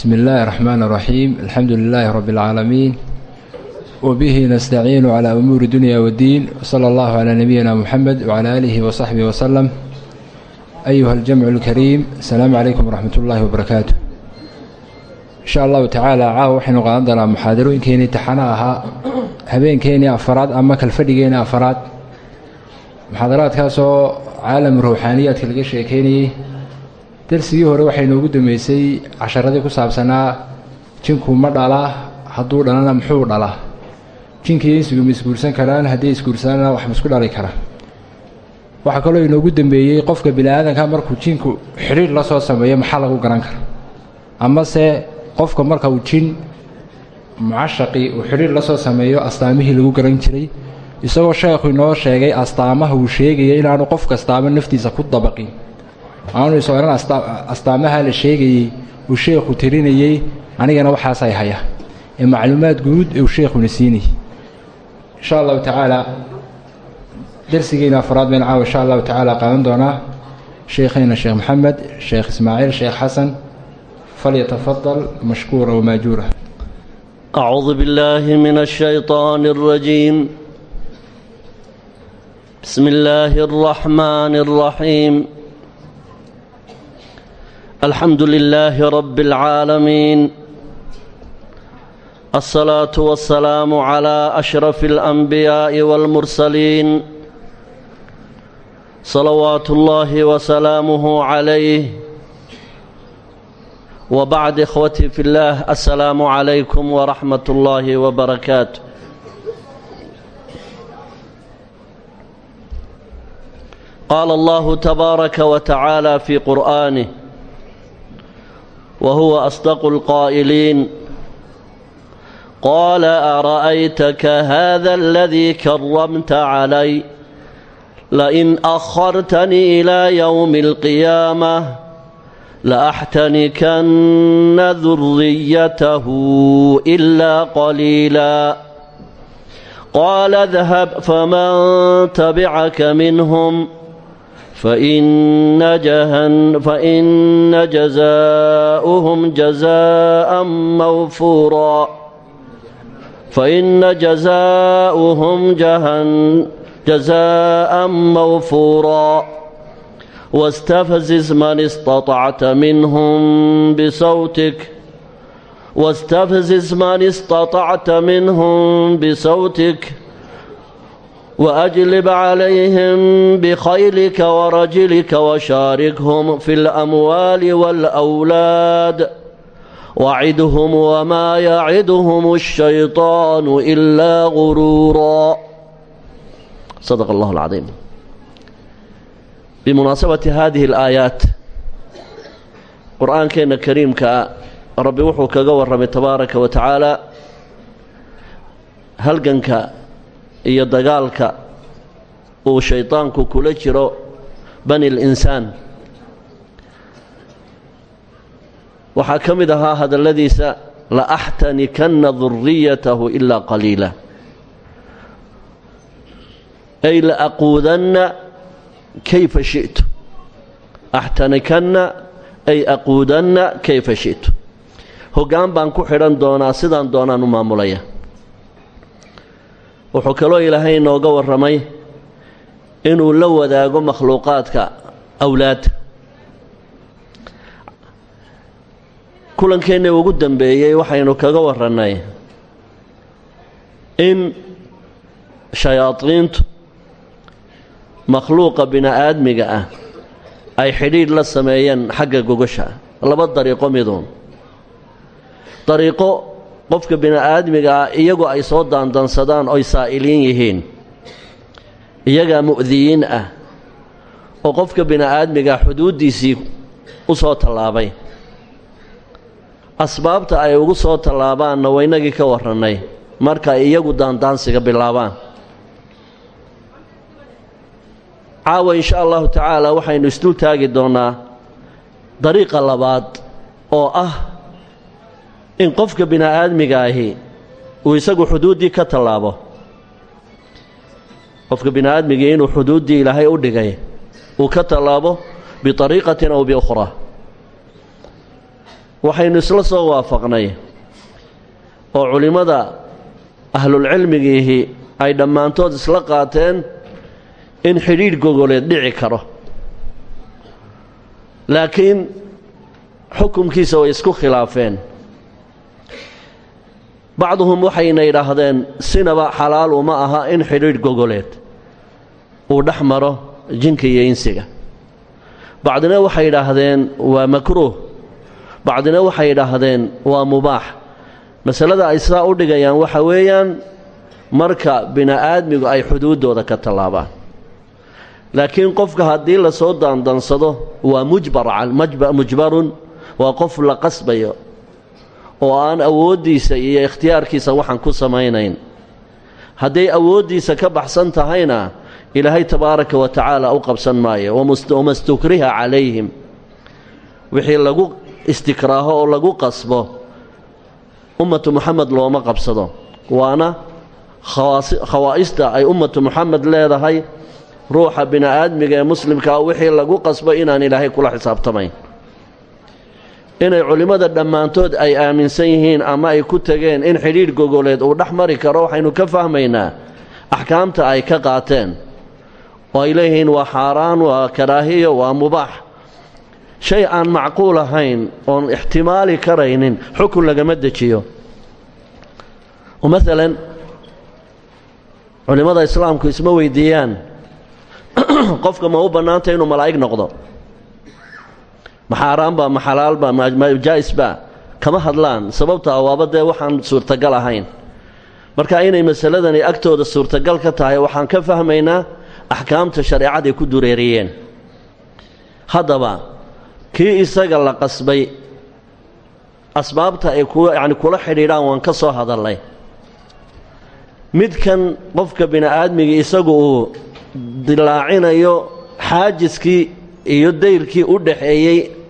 بسم الله الرحمن الرحيم الحمد لله رب العالمين وبه نستعين على أمور الدنيا والدين وصلى الله على نبينا محمد وعلى آله وصحبه وسلم أيها الجمع الكريم السلام عليكم ورحمة الله وبركاته إن شاء الله تعالى caawa waxaynu qaadan doonaa muxaadarooyinkeenii taxana ahaa habeenkeenii afaraad ama kalfadhigeenii afaraad muxaadaraadkaasoo caalam ruuxaaniyaadka laga sheekeynayey darsigii hore waxay noogu dambeysay casharadii ku saabsanaa jinku ma dhala hadduu dhalana muxuu dhalaa jinkii insigu ma isguursan karaan haddii isguursanana wax ma isku dhali kara. Waxaa kaloo inoogu dambeeyey qofka bini-aadanka markuu jinku xidhiir la soo sameeyo maxaa lagu garan kara? Amase qofka marka uu jin mucashaqii uu xidhiir la soo sameeyo astaamihii lagu garan jiray. Isagoo sheekhu inoo sheegay astaamaha uu sheegaya inaanu qof kastaaba naftiisa ku dabaqin aanu is odhan astaamaha la sheegayey uu sheekhu tirinayey anigana waxaasay haya ee macluumaad guud ee uu sheekhuna siinayay insha allahu tacaala darsigeena afraad been caawa insha allahu tacaala qaadan doonaa sheekhayna sheekh maxamed sheekh ismaaciil sheekh xasan falyatafadal mashkuura wamaajuura أعوذ بالله من الشيطان الرجيم بسم الله الرحمن الرحيم alxamdu lilaahi rabbi alcaalamiin alsalaatu wasalaamu calaa ashrafi alanbiyaa'i waalmursaliin salawaatu ullaahi wasalaamuhu calayh wa bacd ikhwatii fi llaah assalaamu calaykum waraxmat ullaahi wabarakaatu qaala allahu tabaaraka wa tacaala fii qur'aanih وهو أصدق القائلين قال أرأيتك هذا الذي كرمت علي لئن أخرتني إلى يوم القيامة لأحتنكن ذريته إلا قليلا قال اذهب فمن تبعك منهم فإن, جهن فإن جزاؤهم جزاء موفورا فإن جزاؤهم جهن جزاء موفورا واستفزز من استطعت منهم بصوتك واستفزز من استطعت منهم بصوتك وأجلب عليهم بخيلك ورجلك وشاركهم في الأموال والأولاد وعدهم وما يعدهم الشيطان إلا غرورا صدق الله العظيم بمناسبة هذه الآيات قرآن كان كريم كا ربي وحو كغور رمي تبارك وتعالى هلقنك iyo dagaalka uu shaydaanku kula jiro bani linsaan waxaa ka mid ahaa hadalladiisa la axtanikanna duriyatahu ilaa qaliila. Ay la aquudanna kayfa shi'tu. Axtanikanna ay aquudanna kayfa shi'tu. Hoggaan baan ku xidhan doonaa sidaan doonaan u maamulaya wuxuu kaloo ilaahay inooga warramay inuu la wadaago makhluuqaadka awlaadda kulankeenna ugu dambeeyey waxaynu kaga warrannay in shayaadiintu makhluuqa bini-aadmiga ah ay xidhiidh la sameeyeen xagga gogasha laba dariiqo miduun. Dariiqo qofka bini-aadmiga ah iyagu ay soo daandansadaan oy saa'iliin yihiin iyagaa mu'diyiin ah oo qofka bini-aadmiga xuduuddiisii u soo tallaabay. Asbaabta ay ugu soo tallaabaanna waynagii ka warrannay marka iyagu daandaansiga bilaabaan. Caawa insha allahu tacaala waxaynu isdul taagi doonnaa dariiqa labaad oo ah in qofka bini-aadmiga ahi uu isagu xuduuddii ka tallaabo. Qofka bini-aadmigii inuu xuduuddii ilaahay u dhigay uu ka tallaabo biariiqatin aw biukhraa. Waxaynu isla soo waafaqnay oo culimmada ahlulcilmigiihi ay dhammaantood isla qaateen in xidhiidh gogoleed dhici karo. Laakiin xukumkiisa way isku khilaafeen bacduhum waxayna yidhaahdeen sinaba xalaal uma aha in xidhiidh gogoleed uu dhex maro jinka iyo insiga. Bacdina waxay yidhaahdeen waa makruuh. Bacdina waxay yidhaahdeen waa mubaax. Masalada ay sidaa u dhigayaan waxa weeyaan marka bini-aadmigu ay xuduuddooda ka tallaabaan. Laakiin qofka haddii la soo daandansado waa mujbar mujbarun waa qof la qasbayo oo aan awooddiisa iyo ikhtiyaarkiisa waxaan ku samaynayn. Hadday awooddiisa ka baxsan tahayna ilaahay tabaaraka wa tacaala u qabsan maayo. Wama stukriha calayhim. Wixii lagu istikraaho oo lagu qasbo ummatu muxamed looma qabsado. Waana khawaa'ista ay ummatu muxamed leedahay ruuxa bini-aadmiga ee muslimkaa wixii lagu qasbo inaan ilaahay kula xisaabtamayn inay culimmada dhammaantood ay aaminsan yihiin ama ay ku tegeen in xidhiidh gogoleed uu dhex mari karo waxaynu ka fahmaynaa axkaamta ay ka qaateen. Oo ay leeyihiin waa xaaraan waa karaahiyo waa mubaax shay aan macquul ahayn oon ixtimaali karaynin xukun lagama dejiyo. Oo maalan culimmada islaamku isma weydiiyaan. Qofka ma u bannaanta inuu malaa'ig noqdo ma xaaraanba ma xalaalba ma jaa'isba kama hadlaan sababta waaba dee waxaan suurtagal ahayn. Marka inay masaladani agtooda suurtagal ka tahay waxaan ka fahmaynaa axkaamta shareecaday ku dureeriyeen. Haddaba kii isaga la qasbay asbaabta ay yani kula xidhiidhaan waan ka soo hadalnay midkan qofka bini-aadmigii isagu uu dilaacinayo xaajiskii iyo dayrkii u dhaxeeyey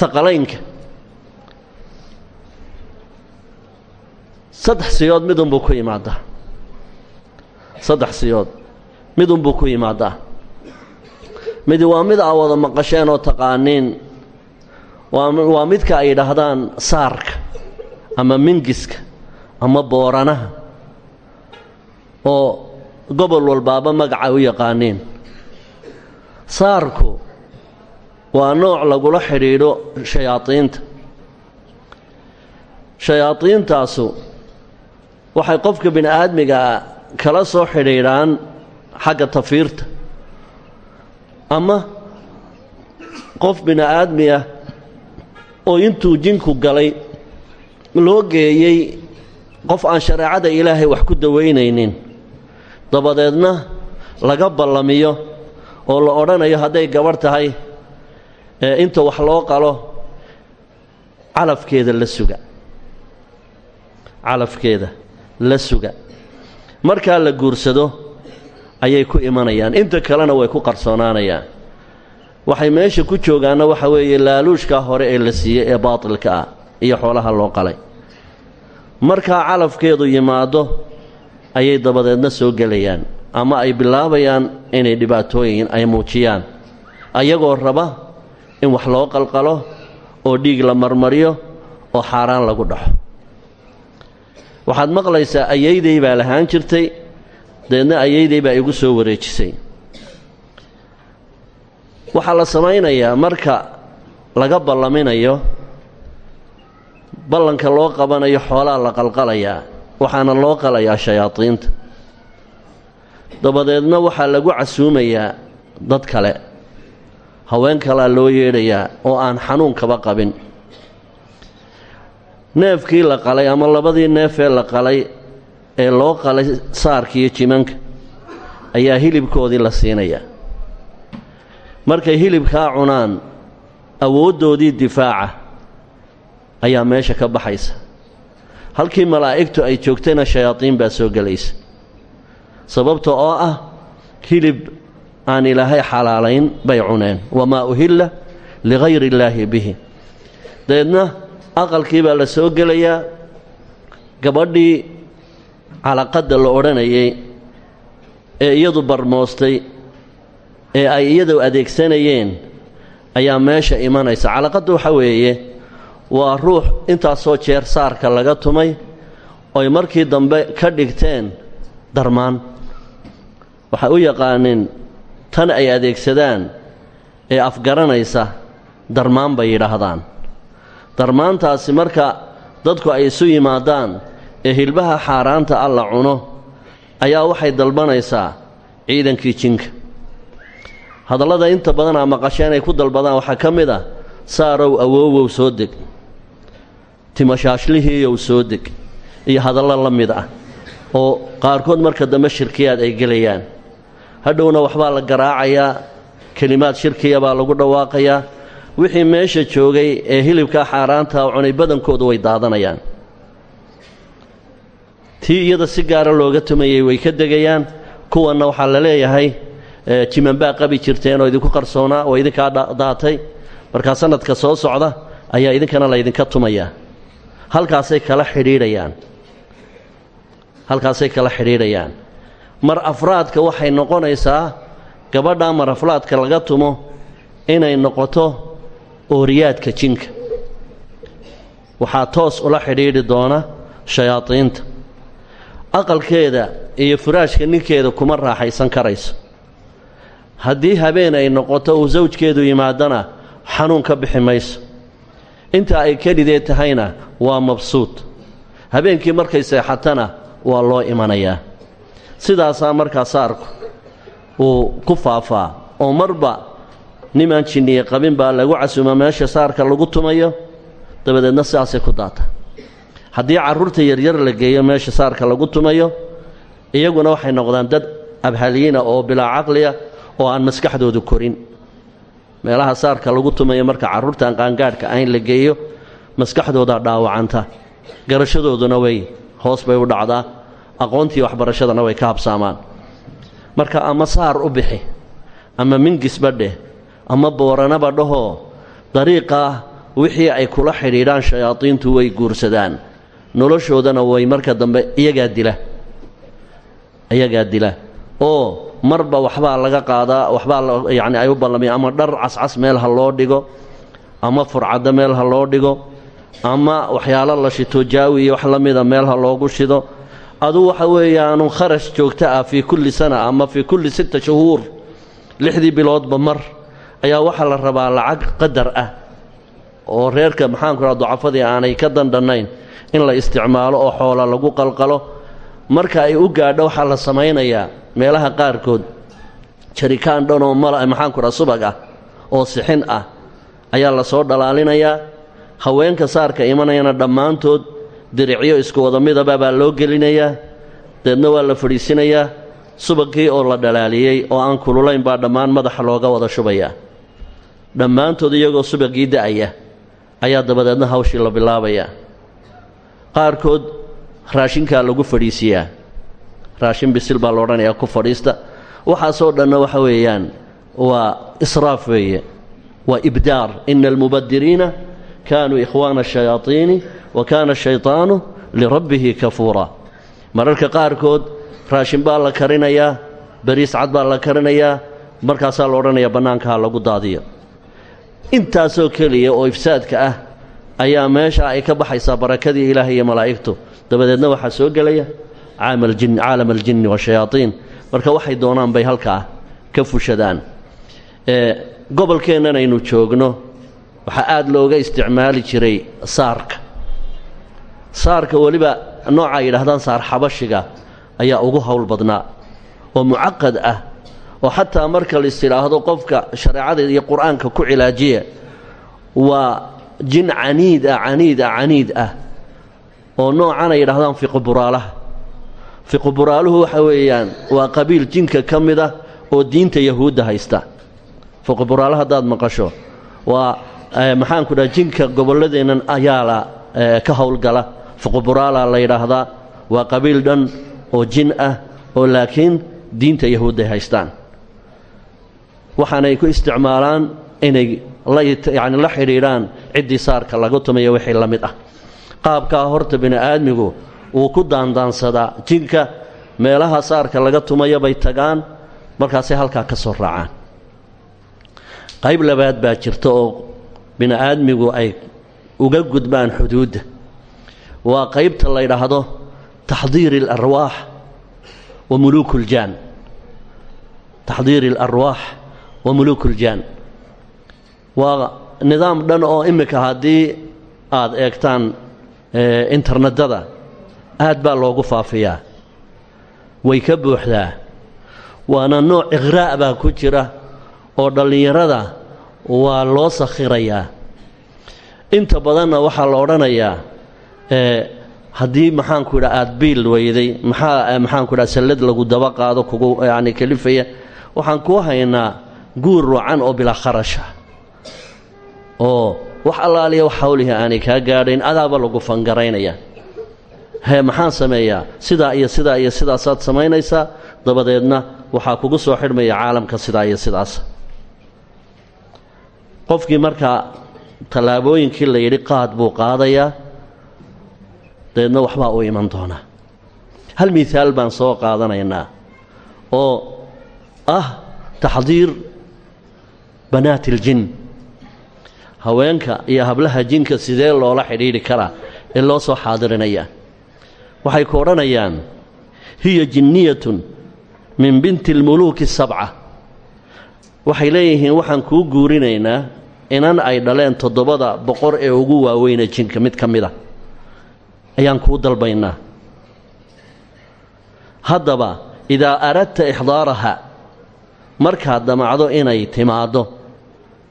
haqalaynka saddex siyood midunbuu ku yimaadaa. Saddex siyood midunbuu ku yimaadaa. Midi waa mid aa wada maqasheen oo taqaaniin. Waa midka ay yidhaahdaan saarka ama mingiska ama booranaha oo gobol walbaaba magaca u yaqaaniin. Saarku waa nooc lagula xidhiidho shayaadiinta. Shayaadiintaasu waxay qofka bini-aadmigaa kala soo xidhiidhaan xagga tafiirta. Ama qof bini-aadmi ah oo intuu jinku galay loo geeyey qof aan shareecada ilaahay wax ku dawaynaynin dabadeedna laga ballamiyo oo la odhanayo hadday gabarh tahay ee inta wax loo qalo calafkeeda la suga. Calafkeeda la suga. Markaa la guursado ayay ku imanayaan. Inta kalena way ku qarsoonaanayaan waxay meesha ku joogaanna waxa weeye laaluushkaa hore ee la siiyey ee baatilka ah iyo xoolaha loo qalay. Markaa calafkeedu yimaado ayay dabadeedna soo gelayaan ama ay bilaabayaan inay dhibaatooyin ay muujiyaan. Ayagoo raba in wax loo qalqalo oo dhiig la marmariyo oo xaaraan lagu dhaxo. Waxaad maqlaysaa ayayday baa lahaan jirtay dabeedna ayayday baa igu soo wareejisay. Waxaa la samaynayaa marka laga ballaminayo ballanka loo qabanayo xoolaa la qalqalayaa waxaana loo qalayaa shayaadiinta. Dabadeedna waxaa lagu casuumayaa dad kale haween kalea loo yeedhayaa oo aan xanuunkaba qabin. Neefkii la qalay ama labadii neefee la qalay ee loo qalay saarkiiyo jimanka ayaa hilibkoodii la siinayaa. Markay hilibkaa cunaan awooddoodii difaaca ayaa meesha ka baxaysa. Halkii malaa'igtu ay joogtayna shayaadiin baa soo gelaysa. Sababta oo ah hilib aan ilaahay xalaalayn bay cuneen. Wamaa uhilla ligayri illaahi bihi. Dabeedna aqalkii baa la soo gelayaa. Gabadhii calaqadda la odhanayay ee iyadu barmoostay ee ay iyadu adeegsanayeen ayaa meesha imanaysa. Calaqadda waxa weeye waa ruux intaasoo jeer saarka laga tumay oy markii dambe ka dhigteen darmaan. Waxay u yaqaaneen tan ay adeegsadaan ee afgaranaysa darmaan bay yidhaahdaan. Darmaantaasi marka dadku ay isu yimaadaan ee hilbaha xaaraanta ah la cuno ayaa waxay dalbanaysaa ciidankii jinka. Hadallada inta badan aa maqasheen ay ku dalbadaan waxaa ka mid ah saarow awoowow soo deg. Timashaashlihiiyow soo deg. Iyo hadallo la mid ah oo qaarkood marka dambe shirkiyaad ay gelayaan hadhowna waxbaa la garaacayaa kelimaad shirkiya baa lagu dhawaaqayaa wixii meesha joogay ee hilibkaa xaaraantaa cunay badankoodu way daadanayaan. Tii iyada si gaara looga tumayay way ka degayaan. Kuwanna waxaa la leeyahay jimanbaa qabi jirteen oo idinku qarsoonaa oo idinkaa daatay. Markaa sanadka soo socda ayaa idinkana laydinka tumayaa halkaasay kala xidhiidhayaan. Halkaasay kala xidhiidhayaan mar afraadka waxay noqonaysaa gabadhaa mar afraadka laga tumo inay noqoto ooriyaadka jinka. Waxaa toos ula xidhiidhi doona shayaadiinta. Aqalkeeda iyo furaashka ninkeeda kuma raaxaysan karayso. Haddii habeen ay noqoto uu sawjkeedu yimaadana xanuun ka bixi mayso. Inta ay kelidee tahayna waa mabsuud. Habeenkii markay seexatana waa loo imanayaa sidaasaa markaa saarku uu ku faafaa oo marba nimaan jinniye qabin baa lagu casuuma meesha saarka lagu tumayo dabadeedna sidaasay ku daata. Haddii carruurta yaryar la geeyo meesha saarka lagu tumayo iyaguna waxay noqdaan dad abhaliyiina oo bilaa caqliya oo aan maskaxdoodu korin. Meelaha saarka lagu tumayo marka carruurtaan qaangaadhka ahayn la geeyo maskaxdoodaa dhaawacanta garashadooduna way hoos bay u dhacdaa aqoontii waxbarashadana way ka habsaamaan. Marka ama saar u bixi ama mingisba dheh ama booranaba dhahoo dariiqaa wixii ay kula xidhiidhaan shayaadiintu way guursadaan. Noloshoodana way marka dambe iyagaa dila iyagaa dila. Oo marba waxbaa laga qaadaa waxbaa yacni ay u ballamiya ama dhar cascas meel ha loo dhigo ama furcaddo meel ha loo dhigo ama waxyaalo la shito jaawi iyo wax la mida meel ha loogu shido adu waxa weeyaanu kharash joogto ah fii kulli sana ama fii kulli sitta shuhuur lixdii biloodba mar ayaa waxaa la rabaa lacag qadar ah oo reerka maxaanku raha ducafadii aanay ka dandhannayn in la isticmaalo oo xoola lagu qalqalo. Marka ay u gaadho waxaa la samaynayaa meelaha qaarkood. Jarikaan dhanoo mala maxaanku raha subag ah oo sixin ah ayaa la soo dhalaalinayaa. Haweenka saarka imanayana dhammaantood diricyo isku wada midaba baa loo gelinayaa deedna waa la fadhiisinayaa subagkii oo la dhalaaliyey oo aan kululayn baa dhammaan madaxa looga wada shubayaa dhammaantood iyagoo subagii da'aya ayaa dabadeedna hawshii la bilaabayaa qaarkood raashinkaa lagu fadhiisiyaa. Raashin bisil baa loodhanayaa ku fadhiista. Waxaasoo dhanna waxa weeyaan waa israaf weeye waa ibdaar. Ina almubadiriina kaanuu ikhwaana ashayaatiini wa kaana ashaytaanu lirabbihi kafuura. Mararka qaarkood raashin baa la karinayaa bariis cad baa la karinayaa markaasaa la odhanayaa bannaanka ha lagu daadiyo. Intaasoo keliya oo ifsaadka ah ayaa meesha ay ka baxaysaa barakadii ilaahay iyo malaa'igtu. Dabadeedna waxaa soo gelaya caalam aljinni washayaaiin marka waxay doonaan bay halkaa ka fushadaan. Gobolkeennan aynu joogno. Waxaa aad looga isticmaali jiray saarka saarka weliba nooca ay yidhahdaan saar xabashiga ayaa ugu howl badnaa oo mucaqad ah oo xataa marka lais tidhaahdo qofka shareecada iyo qur'aanka ku cilaajiya waa jin caniid ah caniid ah caniid ah oo noocan ay yidhahdaan fiquburaalaha fiquburaluhu waxa weeyaan waa qabiil jinka ka mid ah oo diinta yahuudda haysta. Fiquburaala haddaad maqasho waa maxaanku dhaha jinka gobolladeennan ayaala ka howlgala fiquburaala la yidhaahdaa waa qabiil dhan oo jin ah oo laakiin diinta yahuudday haystaan. Waxaanay ku isticmaalaan inay yani la xidhiidhaan ciddii saarka laga tumayo wixii la mid ah. Qaabkaa horta bini aadmigu wuu ku daandaansadaa jinka meelaha saarka laga tumayo bay tagaan markaasay halkaa ka soo raacaan. Qayb labaad baa jirta oo bini aadmigu ay uga gudbaan xuduudda waa qaybta la ydhaahdo taxdiiri اlarwaax wa muluuk اljaan taxdiiri اlarwaax wa muluuk اljaan waa nidaam dhan oo imika haddii aad eegtaan internetada aad baa loogu faafiyaa way ka buuxdaa waana nooc iqraa' baa ku jira oo dhallinyarada waa loo sakhirayaa inta badanna waxaa la odhanayaa haddii maxaanku idha aada biil weyday maxaa maxaanku idhaha sallad lagu daba qaado kugu yacni kalifaya waxaan kuu haynaa guur wacan oo bilaa kharasha. Oo wax allaaliya wax hawlihi aanay kaa gaadhayn adaaba lagu fangaraynaya hee maxaan sameeyaa? Sidaa iyo sidaa iyo sidaasaad samaynaysaa? Dabadeedna waxaa kugu soo xidhmaya caalamka sidaa iyo sidaas. Qofkii markaa tallaabooyinkii la yidhi qaad buu qaadayaa dabeedna waxbaa u iman doonaa. Hal mihaal baan soo qaadanaynaa oo ah taxdiir banaati iljin haweenka iyo hablaha jinka sidee loola xidhiidhi karaa ee loo soo xaadirinayaa? Waxay ku odhanayaan hiya jinniyatun min binti almuluuki sabca. Waxay leeyihiin waxaan kuu guurinaynaa inan ay dhaleen toddobada boqor ee ugu waaweyna jinka mid ka mida ayaan kuu dalbaynaa. Haddaba idaa aradta ixdaaraha markaad damacdo inay timaaddo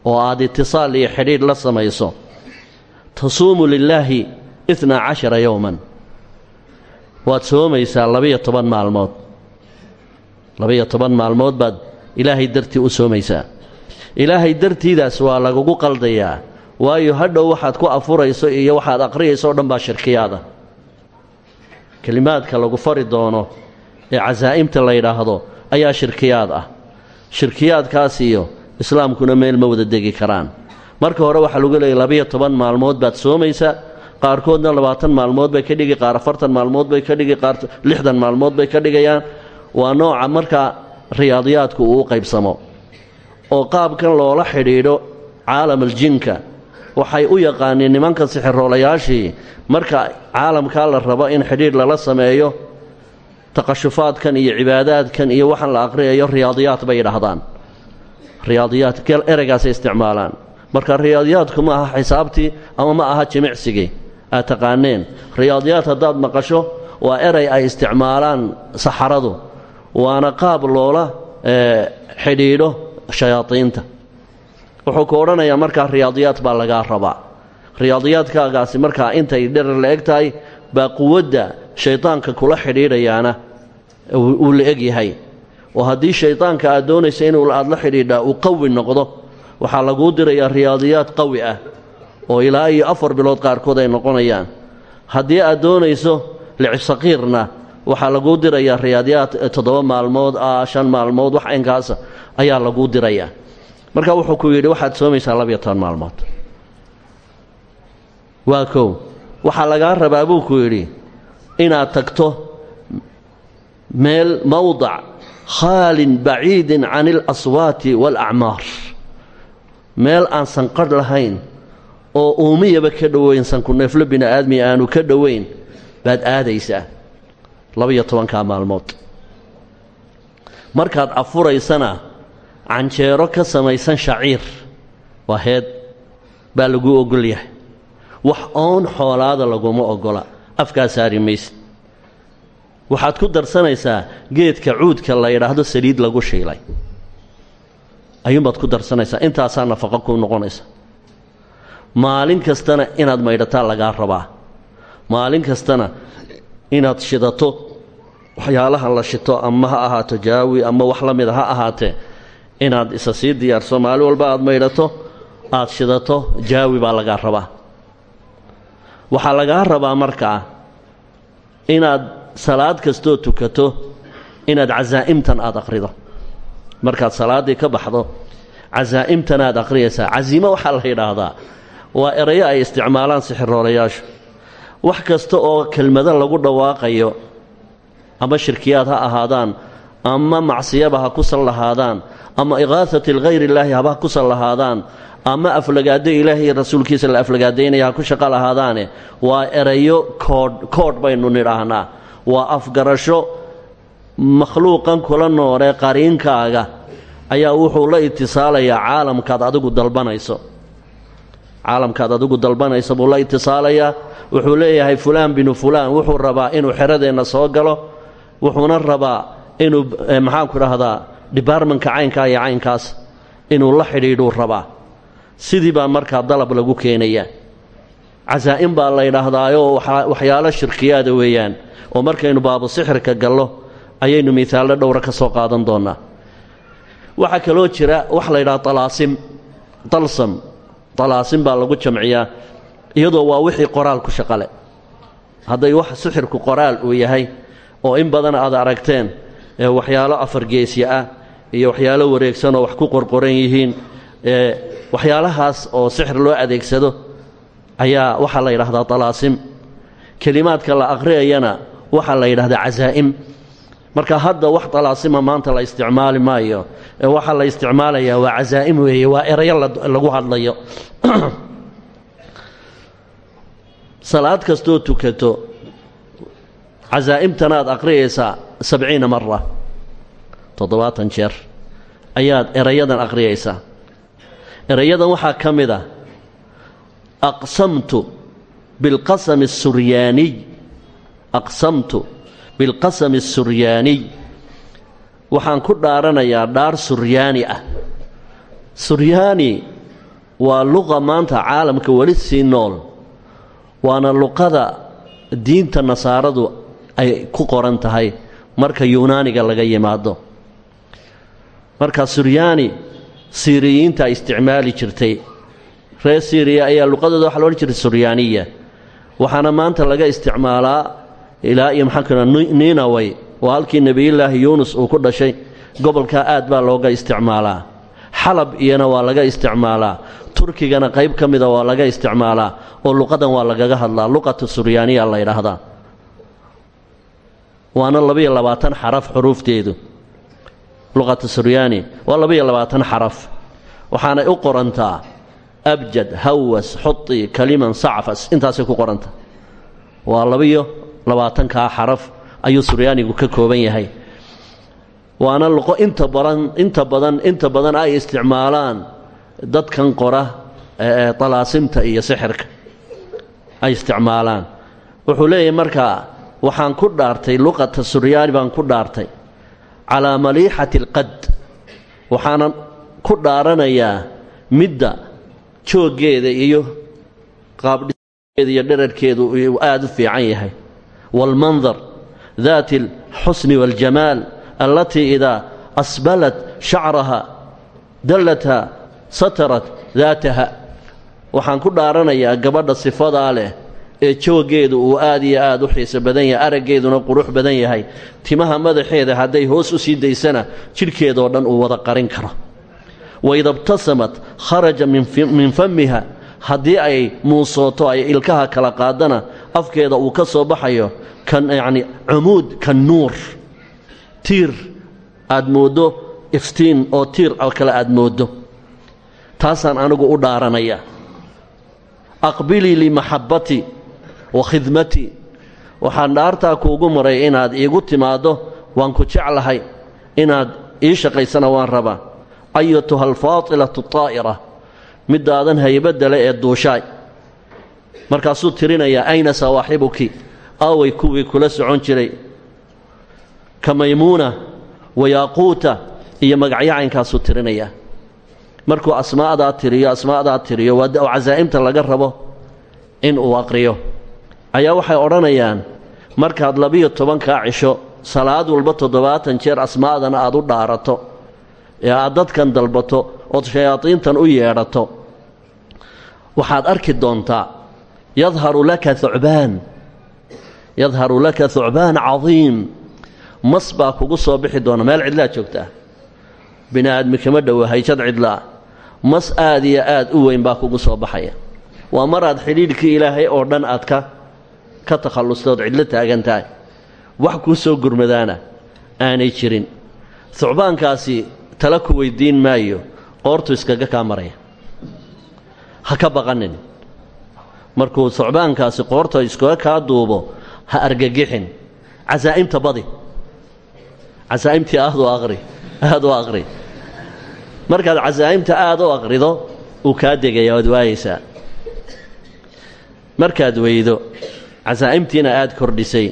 oo aad itisaal iyo xidhiidh la samayso tasuumu lilaahi itnaa cashara yowman waad soomaysaa labiyo toban maalmood. Labiyo toban maalmood baad ilaahay dartii u soomaysaa. Ilaahay dartiidaas waa lagugu qaldayaa. Waayo hadhow waxaad ku afurayso iyo waxaad aqriyayso o dhan shirkiyaada kelimaadka lagu fari doono ee casaa'imta la yidhaahdo ayaa shirkiyaad ah. Shirkiyaadkaas iyo islaamkuna meel ma wada degi karaan. Marka hore waxaa lagu leeyay labiyo toban maalmood baad soomaysaa qaarkoodna labaatan maalmood bay ka dhigi qaar afartan maalmood bay ka dhigi qaar lixdan maalmood bay ka dhigayaan. Waa nooca markaa riyaadiyaadku uu u qaybsamo oo qaabkan loola xidhiidho caalamuljinka waxay u yaqaaniin nimanka sixiroolayaashii marka caalamkaa la rabo in xidhiidh lala sameeyo taqashufaadkan iyo cibaadaadkan iyo waxaan la aqriyayo riyaadiyaad bay yidhaahdaan. Riyaadiyaad ereygaasay isticmaalaan. Marka riyaadiyaadku ma aha xisaabtii ama ma aha jimicsigii aad taqaaneen riyaadiyaad haddaad maqasho waa erey ay isticmaalaan saxaradu waana qaab loola xidhiidho shayaadiinta wuxuu ku odhanayaa markaa riyaadiyaad baa lagaa rabaa. Riyaadiyaadkaagaasi markaa intay dherer la eg tahay baa quwadda shaydaanka kula xidhiidhayaana uu la eg yahay. Oo haddii shaydaanka aad doonaysa inuu aad la xidhiidhaa uu qawi noqdo waxaa laguu dirayaa riyaadiyaad qawi ah oo ilaa iyo afar bilood qaarkood ay noqonayaan. Haddii aad doonayso licibsaqiirna waxaa laguu dirayaa riyaadiyaad toddoba maalmood ah shan maalmood wax inkaasa ayaa laguu dirayaa marka wuxuu ku yidhi waxaad soomaysaa labiyo toban maalmood. Waa kow. Waxaa lagaa rabaa buu ku yidhi inaad tagto meel mowdac khaalin baciidin can alaswaati waalacmaar meel aan sanqadh lahayn oo uumiyaba ka dhoweyn sanku neeflo bini aadmi aanu ka dhoweyn baad aadaysaa labiyo tobankaa maalmood. Markaad afuraysana canjeero ka samaysan shaciir. Waa heed baa laguu ogol yahay. Wax oon xoolaada laguma ogola afkaa saari maysid. Waxaad ku darsanaysaa geedka cuudka la yidhaahdo saliid lagu shiilay. Ayuunbaad ku darsanaysaa. Intaasaa nafaqo ku noqonaysa. Maalin kastana inaad maydhataa lagaa rabaa. Maalin kastana inaad shidato waxyaalaha la shito ama ha ahaato jaawi ama wax la mida ha ahaatee inaad isa sii diyaarso maalin walba aad maydhato aad shidato jaawi baa lagaa rabaa. Waxaa lagaa rabaa markaa inaad salaad kastoo tukato inaad casaa'imtan aad aqrido. Markaad salaaddii ka baxdo casaa'imtan aad aqriyaysaa. Casiimo waxaa la yidhaahdaa waa erayo ay isticmaalaan sixiroolayaashu wax kasta oo kelmado lagu dhawaaqayo ama shirkiyaad ha ahaadaan ama macsiyaba ha kusan lahaadaan ama iqaasati lghayr illaahi haba kusan lahaadaan ama aflagaado ilaahay rasuulkiisa la aflagaadaynaya ha ku shaqo lahaadaane. Waa erayo koodh koodh baynu nidhaahnaa waa afgarasho makhluuqan kula nooree qariinkaaga. Ayaa wuxuu la itisaalayaa caalamkaad adigu dalbanayso. Caalamkaad adigu dalbanayso buu la itisaalayaa. Wuxuu leeyahay fulaan binu fulaan. Wuxuu rabaa inuu xeradeenna soo galo. Wuxuuna rabaa inuu maxaanku dhahdaa dibaarmanka caynkaa iyo caynkaas inuu la xidhiidhuu rabaa. Sidii baa markaa dalab lagu keenayaa casaa'in baa la ydhaahdaayoo waxyaalo shirkiyaada weeyaan oo markaynu baabu sixirka gallo ayaynu miaallo dhowra ka soo qaadan doonnaa. Waxaa kaloo jira wax la ydhaha alaasim dalsam dalaasim baa lagu jamciyaa iyadoo waa wixii qoraal ku shaqale. Hadday wax sixirku qoraal uu yahay oo in badan aad aragteen waxyaalo afargeesya ah iyo waxyaalo wareegsanoo wax ku qorqoran yihiin waxyaalahaas oo sixir loo adeegsado ayaa waxaa la yidhahdaa dalaasim kelimaadka la aqriyayana waxaa la yidhahdaa casaa'im marka hadda wax dalaasima maanta la isticmaali maayo ee waxaa la isticmaalayaa waa casaa'im weeye waa erayo lagu hadlayo. Salaad kastoo tukato casaa'imtana aad aqriyaysaa sabciina mara toddobaatan jeer. ayaad erayadan aqriyaysaa erayadan waxaa ka mid ah aqsamtu bilqasami asuryaaniy aqsamtu bilqasami asuryaaniy waxaan ku dhaaranayaa dhaar suryaani ah. suryaani waa luqa maanta caalamka weli sii nool waana luqada diinta nasaaradu ay ku qoran tahay marka yunaaniga laga yimaado. Marka suryaani siiriyiinta isticmaali jirtay. Reer siiriya ayaa luqadooda waxa loodhan jiray suryaaniya waxaana maanta laga isticmaalaa ilaa iyo maxaan kua ninaway waa halkii nebiyullaahi yuunus uu ku dhashay. Gobolkaa aad baa looga isticmaalaa. Xalab iyana waa laga isticmaalaa. Turkigana qayb ka mida waa laga isticmaalaa. Oo luqadan waa lagaga hadlaa. Luqatu suryaaniya la ydhaahdaa waana labiyo labaatan xaraf xuruufteedu. Luqatu suryaani waa labiyo labaatan xaraf. Waxaanay u qorantaa abjad hawas xuti kaliman sacfas. Intaasay ku qorantaa waa labiyo labaatankaa xaraf ayuu suryaanigu ka kooban yahay. Waana luqo inta badan inta badan inta badan ay isticmaalaan dadkan qora ee dalaasimta iyo sixirka. Ay isticmaalaan. Wuxuu leeyahay markaa waxaan ku dhaartay luqata suryaani baan ku dhaartay. Calaa maliixati alqad. Waxaanan ku dhaaranayaa midda jooggeeda iyo qaabdhiskeeda iyo dherarkeedu uu aada u fiican yahay. Waalmandar daati alxusni waاljamaal allatii idaa asbalat shacraha dallatha satarat daataha waxaan ku dhaaranayaa gabadha sifadaa leh ee jooggeedu uu aad iyo aad u xiiso badan yahay araggeeduna qurux badan yahay. Timaha madaxeeda hadday hoos u sii daysana jidhkeedoo dhan uu wada qarin karo. Waida btasamat kharaja min famiha haddii ay muusooto ay ilkaha kala qaadana afkeeda uu ka soo baxayo kan yacni cumuud kan nuur. Tiir aad mooddo iftiin oo tiir oo kale aad mooddo. Taasaan anigu u dhaaranaya. Aqbilii limaxabbatii wa waxaan dhaartaa kuugu maray inaad iigu timaaddo waan ku jeclahay inaad ii shaqaysana waan rabaa. Ayatuha alfaatilatu taa'ira midaadan haybadda le ee duushaay. Markaasuu tirinayaa ayna sawaaxibuki aaway kuwii kula socon jiray. Ka maymuuna wayaaquuta iyo magacyacaynkaasuu tirinayaa. Markuu asmaadaa tiriyo asmaadaa tiriyo waa casaa'imta laga rabo in uu aqriyo ayaa waxay odhanayaan markaad labiyo tobankaa cisho salaad walba toddobaatan jeer asmaadana aad u dhaarato ee aad dadkan dalbato ood shayaadiintan u yeedhato. Waxaad arki doontaa yadharu laka thucbaan yadharu laka thucbaan cadiim. Mas baa kugu soo bixi doona meel cidlaad joogtaa bini aadmi kama dhowa hayjad cidlaa. Mas aad iyo aad u weyn baa kugu soo baxaya. Waa maraad xidhiidhkii ilaahay oo dhan aad ka ka takhallustood cidlo taagan tahay wax kuu soo gurmadaana aanay jirin. Thucbaankaasi tala ku weyddiin maayo qoortu iskaga kaa maraya. Ha ka baqanin. Markuu socbaankaasi qoorta iskaga kaa duubo ha argagixin. Casaa'imta badi. Casaa'imtii aad u aqri aada u aqri. Markaad casaa'imta aada u aqrido uu kaa degaya waad waayaysaa markaad weydo casaa'imtiina aad kordhisay.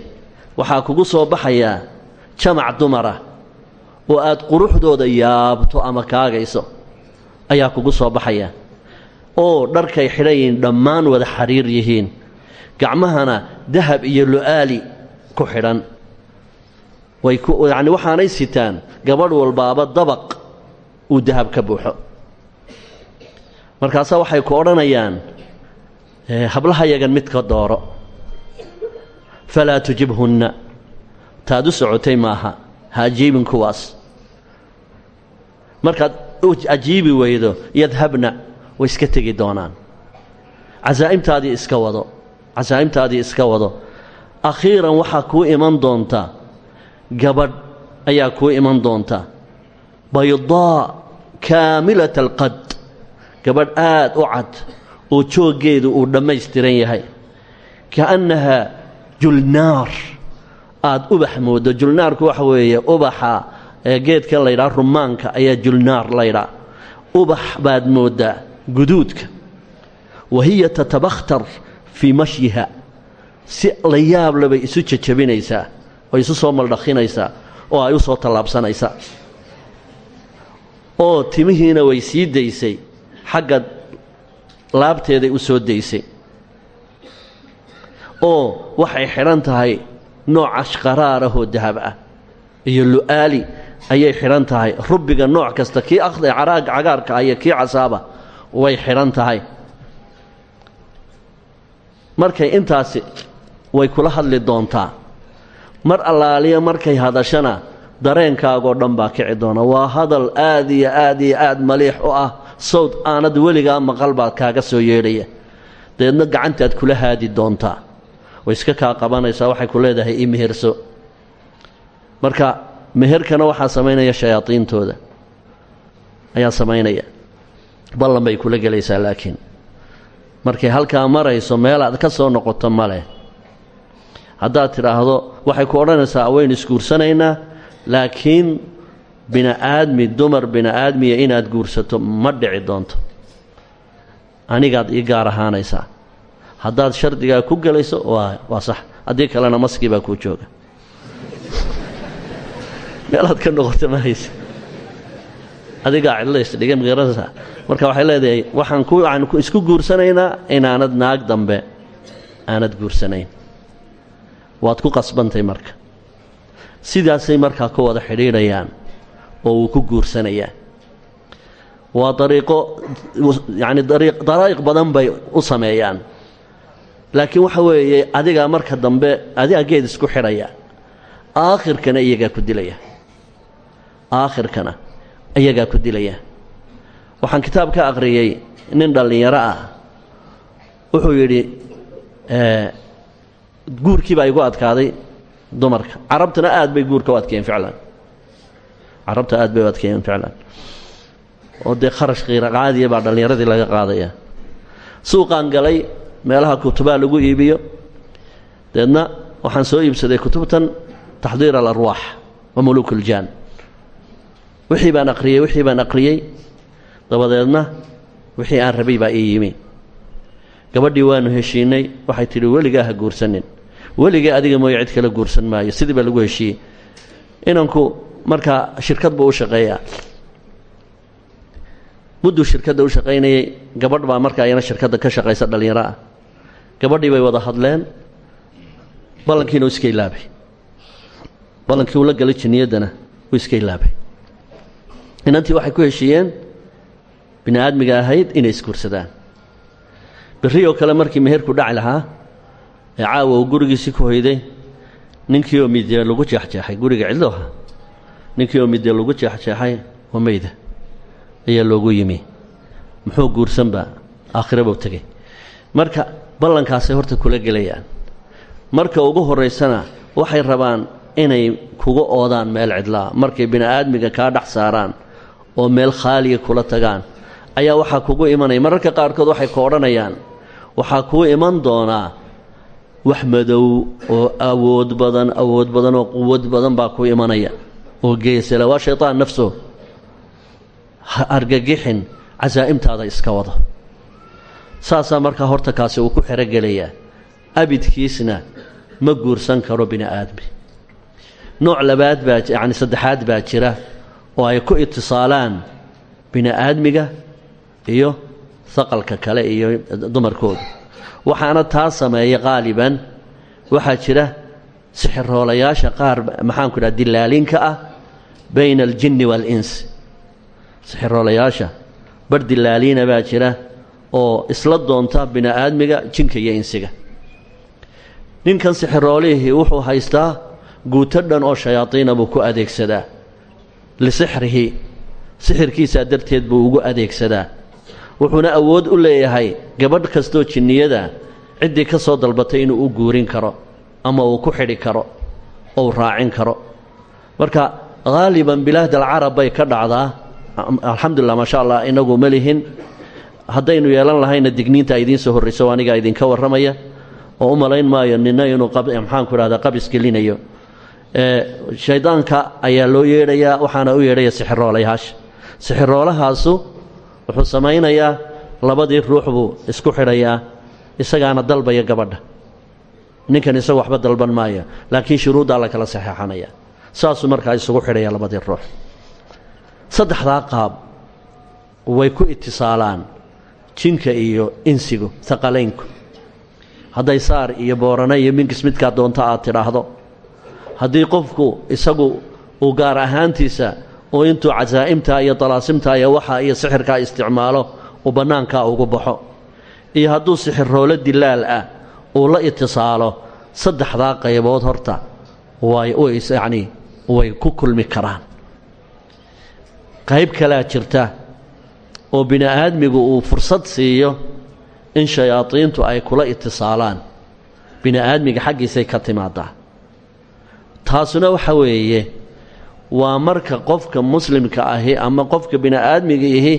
Waxaa kugu soo baxayaa jamac dumara oo aad quruxdooda yaabto ama kaagayso. Ayaa kugu soo baxaya oo dharkay xidhan yihiin dhammaan wada xariir yihiin. Gacmahana dahab iyo lu'aali ku xidhan. Yacni waxaanay sitaan gabadh walbaaba dabaq uu dahab ka buuxo. Markaasaa waxay ku odhanayaan hablahayagan mid ka dooro falaa tujibhunna taad u socotay maaha ha ajiibin kuwaas markaad ajiibi weydo yadhabna way iska tegi doonaan casaa'imtaadii iska wado casaa'imtaadii iska wado akhiiran waxaa kuu iman doonta gabadh ayaa kuu iman doonta baydaa kaamilata alqad gabadh aad u cad oo jooggeedu uu dhammaystiran yahay kaannahaa julnaar aad ubax mooddo julnaarku waxa weeye ubaxa ee geedka laydhaa rumaanka ayaa julnaar laydhaa ubax baad mooddaa guduudka. Wa hiya tatabakhtar fii mashyiha. Si la yaable bay isu jajabinaysaa oo isu soo maldhakhinaysaa oo ay u soo tallaabsanaysaa oo timihiina way sii daysay xagga laabteeday u soo daysay oo waxay xidhan tahay nooc ashqaraarahoo dahab ah. Iyo lu'aali ayay xidhan tahay. Rubbiga nooc kasta kii akhda caraag cagaarka ah iyo kii casaaba way xidhan tahay. Markay intaasi way kula hadli doontaa. Mar allaaliya markay hadashana dareenkaagoo dhan baa kici doona. Waa hadal aad iyo aad iyo aad maliix u ah. Sawd aanad weligaa maqal baad kaaga soo yeedhaya. Dabeedna gacantaad kula haadi doontaa way iska kaa qabanaysaa waxay ku leedahay i meherso. Marka meherkana waxaa samaynaya shayaadiintooda ayaa samaynaya. Ballan bay kula gelaysaa laakiin markay halkaa marayso meelaad ka soo noqoto ma leh. Haddaad tidhaahdo waxay ku odhanaysaa waynu isguursanaynaa laakiin bini'aadmi dumar bini'aadmiya inaad guursato ma dhici doonto. Anigaad ii gaar ahaanaysaa haddaad shardigaa ku gelayso waa sax. Haddii kalena maskii baa kuu jooga. Meelaad ka noqoto ma haysa adigaa cidlo isdhiga ma garanaysaa marka waxay leedahay waxaan ku isku guursanaynaa inaanad naag dambe aanad guursanayn. Waad ku qasbantay marka. Sidaasay markaa ku wada xidhiidhayaan oo uu ku guursanayaa waa dariiqo yacni daraa'iq badan bay u sameeyaan laakiin waxa weeye adigaa marka dambe adigaa geed isku xidhaya aakhirkana iyagaa ku dilaya. Aakhirkana iyagaa ku dilaya. Waxaan kitaab ka aqriyey nin dhallinyaro ah wuxuu yidhi guurkii baa igu adkaaday dumarka. Carabtana aad bay guurka u adkeeyeen ficlan. Carabta aad bay u adkeeyeen ficlan. Oo dee kharash qiira qaadiya baa dhallinyaradii laga qaadaya. Suuqaan galay meelaha kutubaa lagu iibiyo. Deedna waxaan soo iibsaday kutubtan taxdiir alarwaax wa muluuk uljaan wixii baan aqriyey wixii baan aqriyey dabadeedna wixii aan rabay baa ii yimi. Gabadhii waanu heshiinay waxay tidhi weligaa ha guursanin. Weligee adiga mooye cid kala guursan maayo. Sidii baa lagu heshiiyey. Inanku markaa shirkad buu u shaqeeyaa. Mudduu shirkadda u shaqaynayey gabadh baa markaa iyana shirkadda ka shaqaysa dhallinyaro ah gabadhii bay wada hadleen. Ballankiina iska ilaabay. Ballankii uu la galay jinniyaddana uu iska ilaabay. Inantii waxay ku heshiiyeen bini aadmiga ahayd inay isguursadaan. Berri oo kale markii meherku dhaci lahaa ee caawa uu gurigiisii ku hoyday ninkii oo midee lagu jeexjeexay guriga cidlo ahaa ninkii oo midee lagu jeexjeexay waa meyda ayaa loogu yimi. Muxuu guursanba aakhira buu tegey marka ballankaasay horta kula gelayaan. Marka ugu horraysana waxay rabaan inay kuga oodaan meel cidlaa markay bini aadmiga kaa dhex saaraan oo meel khaaliya kula tagaan. Ayaa waxaa kugu imanaya. Mararka qaarkood waxay ku odhanayaan waxaa kuu iman doonaa wax madow oo awood badan awood badan oo quwad badan baa kuu imanaya. Oo geesala waa shaytaan nafso. Argagixin casaa'imtaada iska wado saasaa markaa horta kaasi uu ku xerogelayaa abidkiisna ma guursan karo bini aadmi nooc labaad baa yacni saddexaad baa jira oo ay ku itisaalaan bini aadmiga iyo haqalka kale iyo dumarkooda waxaana taa sameeya qaaliban. Waxaa jira sixiroolayaasha qaar maxaanku dhaha dilaalinka ah bayna aljinni waalinsi sixiroolayaasha bar dilaaliina baa jira oo isla doonta bini aadmiga jinka iyo insiga. Ninkan sixiroolihii wuxuu haystaa guuto dhan oo shayaadiina buu ku adeegsadaa. Lisixrihi sixirkiisaa darteed buu ugu adeegsadaa. Wuxuuna awood u leeyahay gabadh kastoo jinniyada ciddii ka soo dalbatay inuu u guurin karo ama uu ku xidhi karo ou raacin karo. Marka haaliban bilaad alcarab bay ka dhacdaa. Alxamdulilah maasha allah inagu ma lihin haddaynu yeelan lahayna digniinta idiin soo horrayso anigaa idinka warramaya oo u malayn maayo nina inuu maxaanku idhahdaa qabis gelinayo shaydaanka ayaa loo yeedhayaa waxaana u yeedhaya sixiroolayaasha sixiroolahaasu wuxuu samaynayaa labadii ruux buu isku xidhayaa isagaana dalbaya gabadha. Ninkan isagu waxba dalban maaya laakiin shuruuddaa la kala saxeexanaya saasuu markaa isugu xidhaya labadii ruux. Saddexdaa qaab way ku itisaalaan jinka iyo insigu haqalaynku hadday saar iyo boorane iyo minkis midkaa doonto aad tidhaahdo. Haddii qofku isagu uu gaar ahaantiisa oo intuu casaa'imtaa iyo dalaasimtaa iyo waxa iyo sixirkaa isticmaalo uu bannaankaa ugu baxo. Iyo hadduu sixiroolo dilaal ah uu la itisaalo saddexdaa qaybood horta yacnii way ku kulmi karaan. Qayb kalaa jirta oo bini aadmigu uu fursad siiyo in shayaadiintu ay kula itisaalaan. Bini aadmiga xaggiisay ka timaadaa. Taasuna waxa weeye waa marka qofka muslimka ahi ama qofka bini aadmiga ihi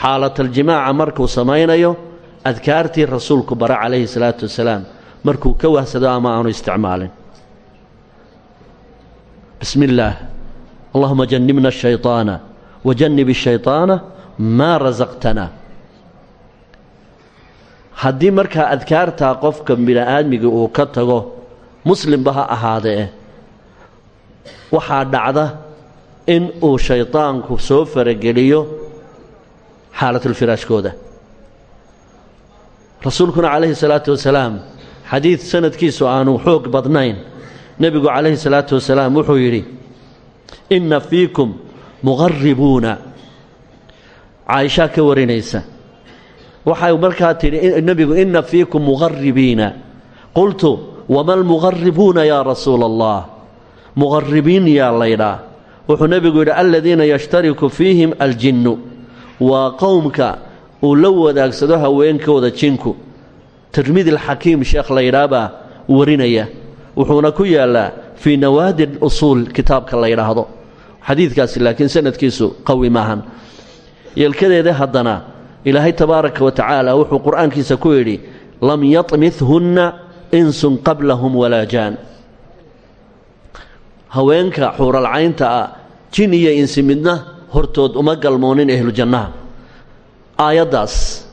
xaalatal-jimaaca markuu samaynayo adkaartii rasuulku bara calayhi salaatu wasalaam markuu ka wahsado ama aanu isticmaalin. Bismi illaah allahuma jannibna ashayطaana wajannib ashayطaana maa rasaqtana haddii markaa adkaartaa qofka bini aadmiga uu ka tago muslimba ha ahaadee. Waxaa dhacda in uu shaydaanku soo farageliyo xaalatulfiraashkooda rasuulkuna calayhi salaatu wasalaam xadiid sanadkiisu aanu xoog badnayn nebigu calayhi salaatu wasalaam wuxuu yidhi inna fiikum muqaribuuna caaishaa ka warinaysa. Waxay markaa tidhi nebigu inna fiikum muqaribiina qultu wama almuqaribuuna yaa rasuula allah muqaribiin yaa laydhaa wuxuu nebigu yidhi aladiina yashtariku fiihim aljinnu. Waa qowmka uu la wadaagsado haweenkooda jinku. Tirmidi alxakiim sheekh laydhaabaa warinaya. Wuxuuna ku yaallaa fii nawaadi usuul kitaabka la ydhaahdo xadiidkaasi laakiin sanadkiisu qawi maahan yeelkadeeda haddana ilaahay tabaaraka wa tacaala wuxuu qur'aankiisa ku yidhi lam yatmithunna insun qablahum walaa jaan. Haweenka xuuralcaynta ah jin iyo insi midna hortood uma galmoonin ehlu jannaha aayaddaas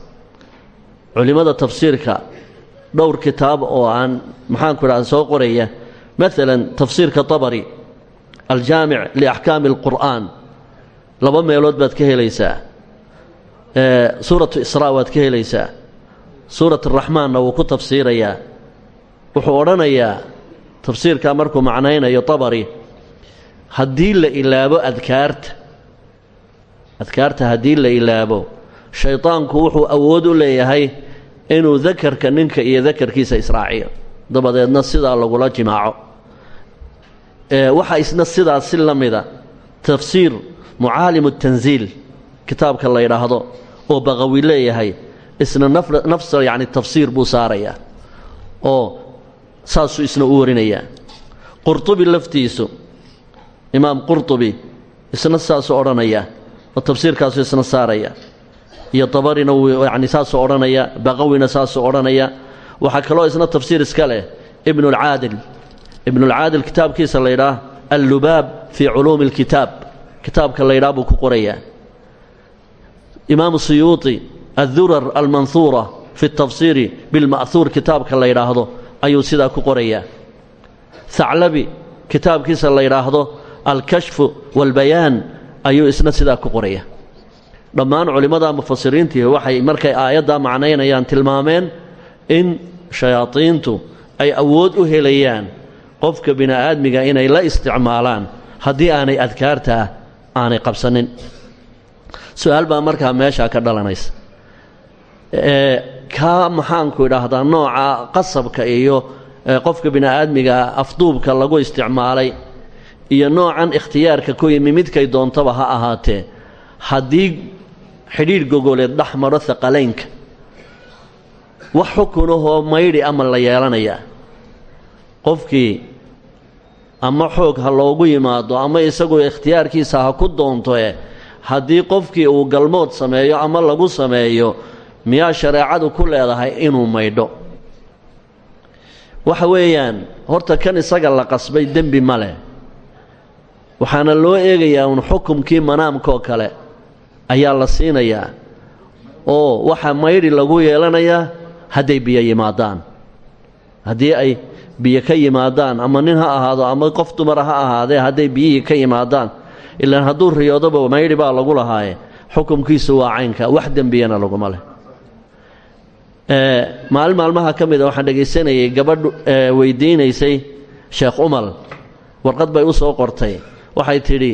culimmada tafsiirka dhowr kitaab oo aan maxaanku idhaha soo qoraya maalan tafsiirka tabari aljaamic liaxkaami alqur'aan laba meelood baad ka helaysaa suuratu israa waad ka helaysaa. Suurat araxmaanna wuu ku tafsiirayaa. Wuxuu odhanayaa tafsiirkaa markuu macnaynayo tabari haddii la ilaabo adkaarta. Adkaarta haddii la ilaabo shaydaanku wuxuu awood u leeyahay inuu dakarka ninka iyo dakarkiisa israaciyo. Dabadeedna sidaa lagula jimaaco. Waxaa isna sidaas si la mida tafsiir mucaalimu tansiil kitaabka la yidhaahdo oo baqawi leeyahay isna nafsa yacni tafsiir buu saarayaa oo saasuu isna u warinayaa. Qurtubi laftiisu imaam qurtubi isna saasuu odhanayaa oo tafsiirkaasuu isna saaraya iyo dabarina wuu yani saasuu odhanaya baqawina saasuu odhanaya waxaa kaloo isna tafsiir iska leh ibnulcaadil ibnulcaadil kitaabkiisa la ydhaah allubaab fii culuumi اlkitaab kitaabka la ydhaah buu ku qorayaa imaamu suyuuطi addurar almanhuura fi اtafsiiri bilma'huur kitaabka la yidhaahdo ayuu sidaa ku qorayaa. Aclabi kitaabkiisa la yidhaahdo alkashfu waalbayaan ayuu isna sidaa ku qoraya dhammaan culimmada mufasiriintii waxay markay aayaddaa macnaynayaan tilmaameen in shayaadiintu ay awood u helayaan qofka bina'aadmiga inay la isticmaalaan haddii aanay adkaartaa aanay qabsanin su'aal baa markaa meeshaa ka dhalanaysa. Kaa maxaanku idhaahdaa nooca qasabka iyo qofka bini'aadmiga afduubka lagu isticmaalay iyo noocan ikhtiyaarka ku yimi midkay doontaba ha ahaatee haddii xidhiidh gogoleed dhex maro wax xukunahoo maydhi ama la yeelanayaa. Qofkii ama xoog ha loogu yimaado ama isagoo ikhtiyaarkiisa ha ku doontoe haddii qofkii uu galmood sameeyo ama lagu sameeyo miyaa shareecadu ku leedahay inuu maydho? Waxa weeyaan horta kan isaga la qasbay dembi ma leh. Waxaana loo eegayaa uun xukumkii manaamkaoo kale ayaa la siinayaa oo waxaa maydhi lagu yeelanayaa hadday biyo yimaadaan. Haddii ay biyo ka yimaadaan ama nin ha ahaado ama qof dumara ha ahaadee hadday biyihii ka yimaadaan ilaan hadduu riyoodoba maydhi baa lagu lahaaye. Xukumkiisu waa caynka. Wax dembiyana laguma leh. Maalin maalmaha ka mida waxaan dhegaysanayay gabadh weydiinaysay sheekh umal warqad bay u soo qortay. Waxay tidhi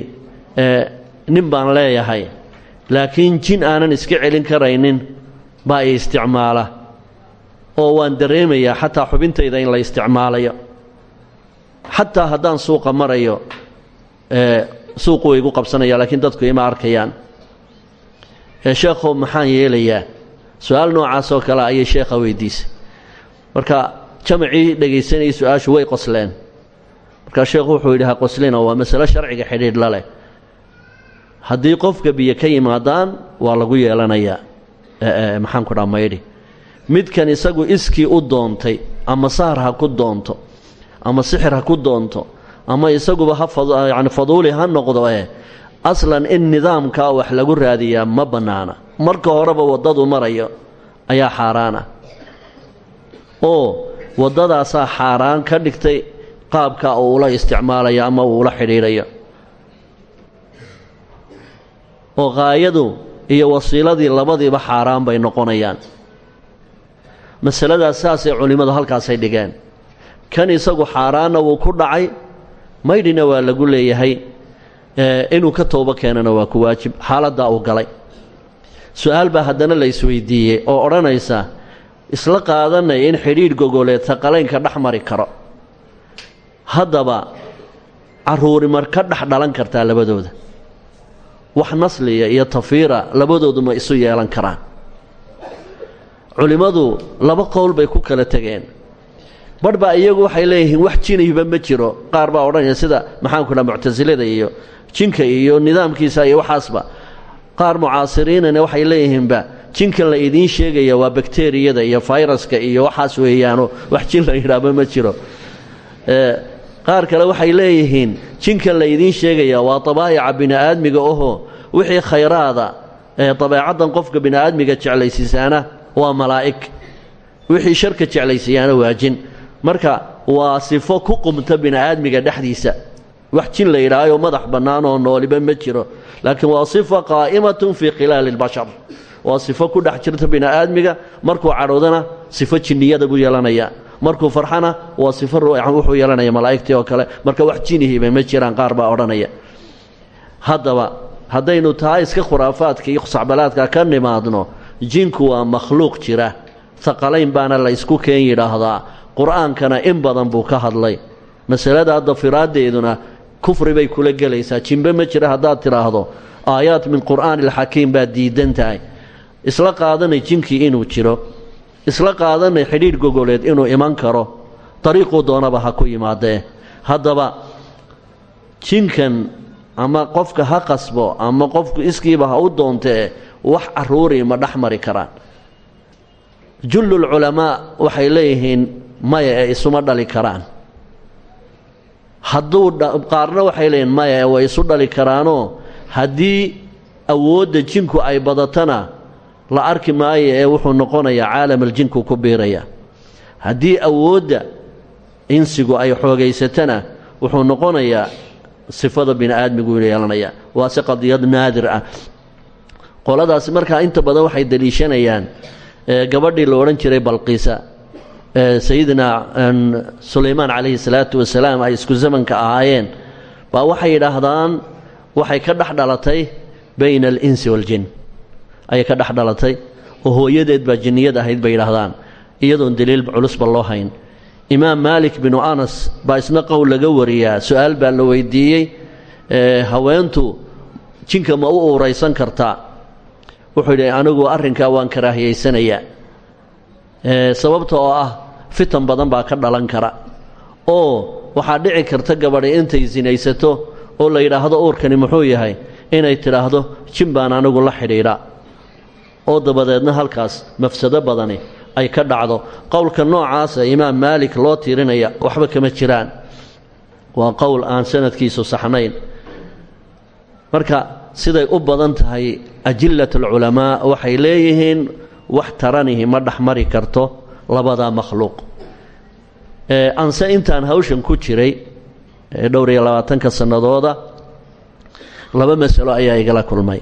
nin baan leeyahay. Laakiin jin aanan iska celin karaynin baa i isticmaala. Oo waan dareemayaa xataa xubintayda in la isticmaalayo. Xataa haddaan suuqa marayo suuqu way igu qabsanaya laakiin dadku ima arkayaan. Sheekhow maxaan yeelayaa? Su'aal noocaasoo kale ayay sheekha weydiisay marka jamacii dhegaysanayay su'aashu way qosleen. Markaa sheekhu wuxuu yidhi ha qoslina waa masalo sharciga xidhiidh la leh haddii qofka biyo ka yimaadaan waa lagu yeelanayaa. Maxaan ku dhaa maydhi midkan isagu iskii u doontay ama sahar ha ku doonto ama sixir ha ku doonto ama isaguba ha yani faduuli ha noqdo eh aslan in nidaamkaa wax lagu raadiyaa ma bannaana marka horeba waddadu marayo ayaa xaaraan ah oo waddadaasaa xaaraan ka dhigtay qaabka uu ula isticmaalayo ama uu ula xidhiidhayo. Oo qaayadu iyo wasiiladii labadiiba xaaraan bay noqonayaan. Masaladaas saasay culimmadu halkaasay dhigeen. Kan isagu xaaraanna wuu ku dhacay maydhina waa lagu leeyahay inuu ka toobo keenana waa ku waajib. Xaaladdaa uu galay. Su'aal baa haddana la isweydiiyey oo odhanaysa isla qaadanay in xidhiidh gogoleed taqalaynka dhex mari karo. Haddaba carruuri mar ka dhex dhalan kartaa labadooda. Wax nasliya iyo tafiira labadoodu ma isu yeelan karaan. Culimmadu laba qowl bay ku kala tegeen barh baa iyagu waxay leeyihiin wax jinayba ma jiro. Qaar baa odhanaya sida maxaanku dhaha muctasilada iyo jinka iyo nidaamkiisa iyo waxaasba. Qaar mucaasiriinana waxay leeyihiinba jinkan la idiin sheegaya waa bakteriyada iyo fayraska iyo waxaas weeyaano wax jin la yidhaahba ma jiro. Qaar kale waxay leeyihiin jinkan la idiin sheegaya waa dabaa'ica bini'aadmiga ohoo wixii khayraada ee dabeecaddan qofka bini'aadmiga jeclaysiisaana waa malaa'ig. Wixii sharka jeclaysiiyaana waa jin marka waa sifo ku qumta bini'aadmiga dhexdiisa. Wax jin la yidhaahayo madax bannaan oo nooliba ma jiro. Laakiin waa sifa qaa'imatun fii khilaali اlbashar waa sifo ku dhex jirta markuu cadhoodana sifo jinniyada buu yeelanayaa markuu farxana waa sifo wuxuu yeelanaya malaa'igtii oo kale. Marka wax jinihiiba ma jiraan qaar baa odhanaya. Haddaba haddaynu taa iska khuraafaadka iyo sacbalaadka ka nimaadno jinku waa makhluuq jira. Haqalayn baana la ysku keen yidhaahdaa qur'aankana in badan buu ka hadlay. Masalada dafiraaddeeduna kufri bay kula gelaysaa. Jimbe ma jira haddaad tidhaahdo aayaad min qur'aani alxakiim baad diidan tahay. Isla qaadanay jinkii inuu jiro. Isla qaadanay xidhiidh gogoleed inuu iman karo. Dariiquu doonaba ha ku yimaadee. Haddaba jinkan ama qofka ha qasbo ama qofku iskiiba ha u doontee wax caruurii ma dhex mari karaan. Jullulculamaa waxay leeyihiin maya ee isuma dhali karaan. Hadduu qaarna waxay leeyihiin maya ee way isu dhali karaanoo haddii awoodda jinku ay badatana la arki maayo ee wuxuu noqonayaa caalamal-jinku ku biiraya. Haddii awoodda insigu ay xoogaysatana wuxuu noqonayaa sifada bini aadmigu yeelanaya. Waase qadiyad naadir ah. Qoladaasi markaa inta badan waxay daliishanayaan gabadhii la odhan jiray balqiisa sayidina sulaymaan calayhi salaatu wasalaam ay isku zamanka ahaayeen. Baa waxay yidhaahdaan waxay ka dhex dhalatay bayna alinsi waaljin ayay ka dhex dhalatay oo hooyadeed baa jinniyad ahayd bay yidhaahdaan. Iyadoon daliil culusba loo hayn. Imaam maalik binu anas baa isna qowl laga wariyaa. Su'aal baa la weydiiyey haweentu jinka ma u uuraysan kartaa? Wuxuu yidhi anigu arrinkaa waan karaahiyaysanayaa sababta oo ah fitan badan baa ka dhalan kara. Oo waxaa dhici karta gabadhi intay sinaysato oo la yidhaahdo uurkani muxuu yahay inay tidhaahdo jin baan anigu la xidhiidha. Oo dabadeedna halkaas mafsado badani ay ka dhacdo. Qowlka noocaasa imaam maalik loo tirinaya waxba kama jiraan. Waa qowl aan sanadkiisu saxnayn. Marka siday u badan tahay ajilat alculamaa waxay leeyihiin wax taranihi ma dhexmari karto labadaa makhluuq. Anse intaan hawshan ku jiray dhowr iyo labaatanka sannadooda laba masalo ayaa igala kulmay.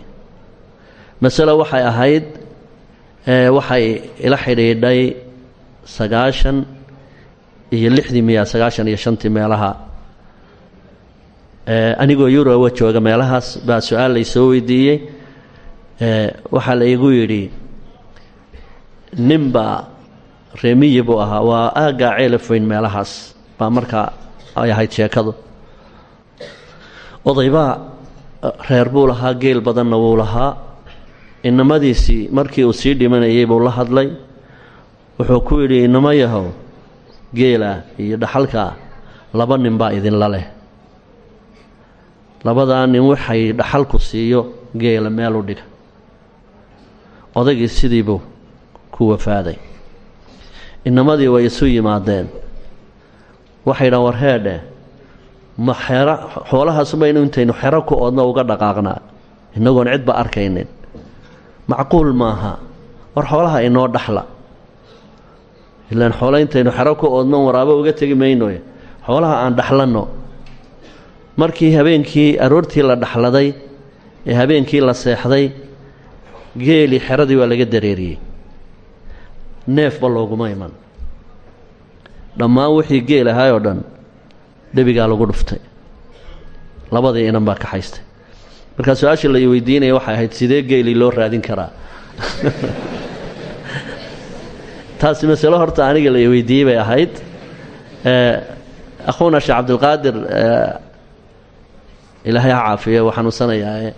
Masalo waxay ahayd waxay ila xidhiidhay sagaashan iyo lixdii miya sagaashan iyo shantii meelaha. Anigoo yuroba jooga meelahaas baa su'aal laysoo weydiiyey. Waxaa la igu yidhi ninbaa reemiyi buu ahaa waa aaggaa ceelafoyn meelahaas. Baa markaa ay ahayd sheekadu. Odaybaa reer buu lahaa geel badanna wuu lahaa. Inamadiisii markii uu sii dhimanayay buu la hadlay. Wuxuu ku yidhi inamo yahow geela iyo dhaxalkaa laba nin baa idinla leh labadaa nin waxay dhaxalku siiyo geela meel u dhiga. Odaygii sidiibuu ku wafaaday inamadii way isu yimaadeen. Waxay dhaan war heedhe ma xero xoolahaasumaynu intaynu xero ku oodna uga dhaqaaqnaa. Innagoon cidba arkaynin. Macquul maaha war xoolaha inoo dhaxla. Ilaan xoolo intaynu xero ku oodno waraabo uga tegi maynoy. Xoolaha aan dhaxlanno. Markii habeenkii aroortii la dhaxladay ee habeenkii la seexday geelii xeradii waa laga dareeriyey neefba looguma iman. Dhammaan wixii geel ahaay oo dhan dhebigaa lagu dhuftay. Labadii inan baa kaxaystay markaa su'aashii la weydiinaya waxay ahayd sidee geelii loo raadin karaa? Taasi masalo horta aniga la weydiiyey bay ahayd. Akhuuna sheekh cabdilqaadir ilaahay ha caafiyo waa xanuunsanayaa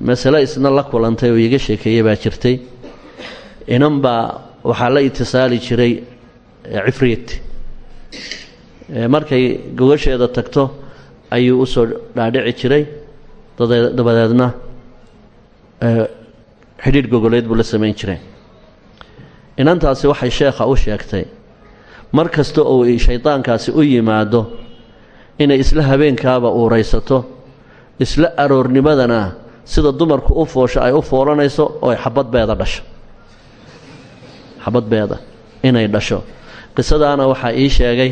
masalo isna la kulantay oo iiga sheekeeye baa jirtay. Inan baa waxaa la itisaali jiray cifriit markay gogasheeda tagto ayuu u soo dhaadhici jiray dabadeedna xidhiidh gogoleed buu la samayn jiray. Inantaasi waxay sheekha u sheegtay mar kasta oo shaydaankaasi u yimaado inay isla habeenkaaba uuraysato isla aroornimadana sida dumarku u foosho ay u foolanayso oo ay xabadbeeda dhasho xabadbeeda inay dhasho. Qisadaana waxaa ii sheegay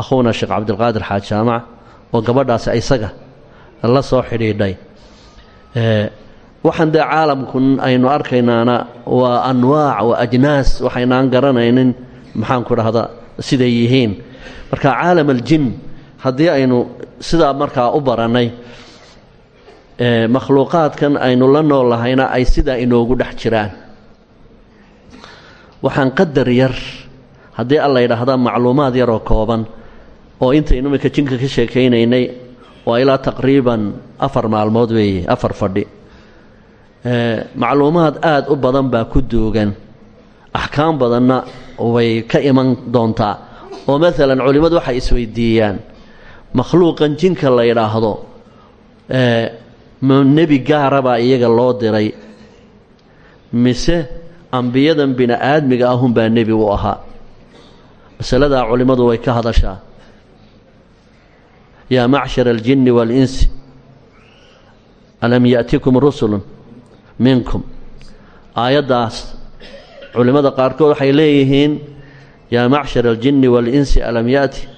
akhuuna sheekh cabdilqaadir xaaj jaamac oo gabadhaasi isaga la soo xidhiidhay. Waxaan dee caalamkun aynu arkaynaana waa anwaac waa ajnaas waxaynaan garanaynin maxaanku dhahda siday yihiin. Marka caalam aljin haddii aynu sidaa markaa u barannay makhluuqaadkan aynu la nool lahayna ay sidaa inoogu dhex jiraan waxaan qadar yar. Haddii alla yidhaahdaa macluumaad yaroo kooban oo intaynu iminka jinka ka sheekaynaynay waa ilaa taqriiban afar maalmood weeye afar fadhi. Macluumaad aada u badan baa ku duugan. Axkaam badanna way ka iman doontaa. Oo maalan culimmadu waxay isweydiiyaan makhluuqan jinka la yidhaahdo nebi gaara baa iyaga loo diray. Mise ambiyadan bini aadmiga ahunbaa nebi u ahaa. Masaladaa culimmadu way ka hadashaa. Yaa macshara aljinni waalinsi alam ya'tikum rusulun minkum? Aayaddaas culimmada qaarkood waxay leeyihiin yaa macshara aljinni waalinsi alam ya'ti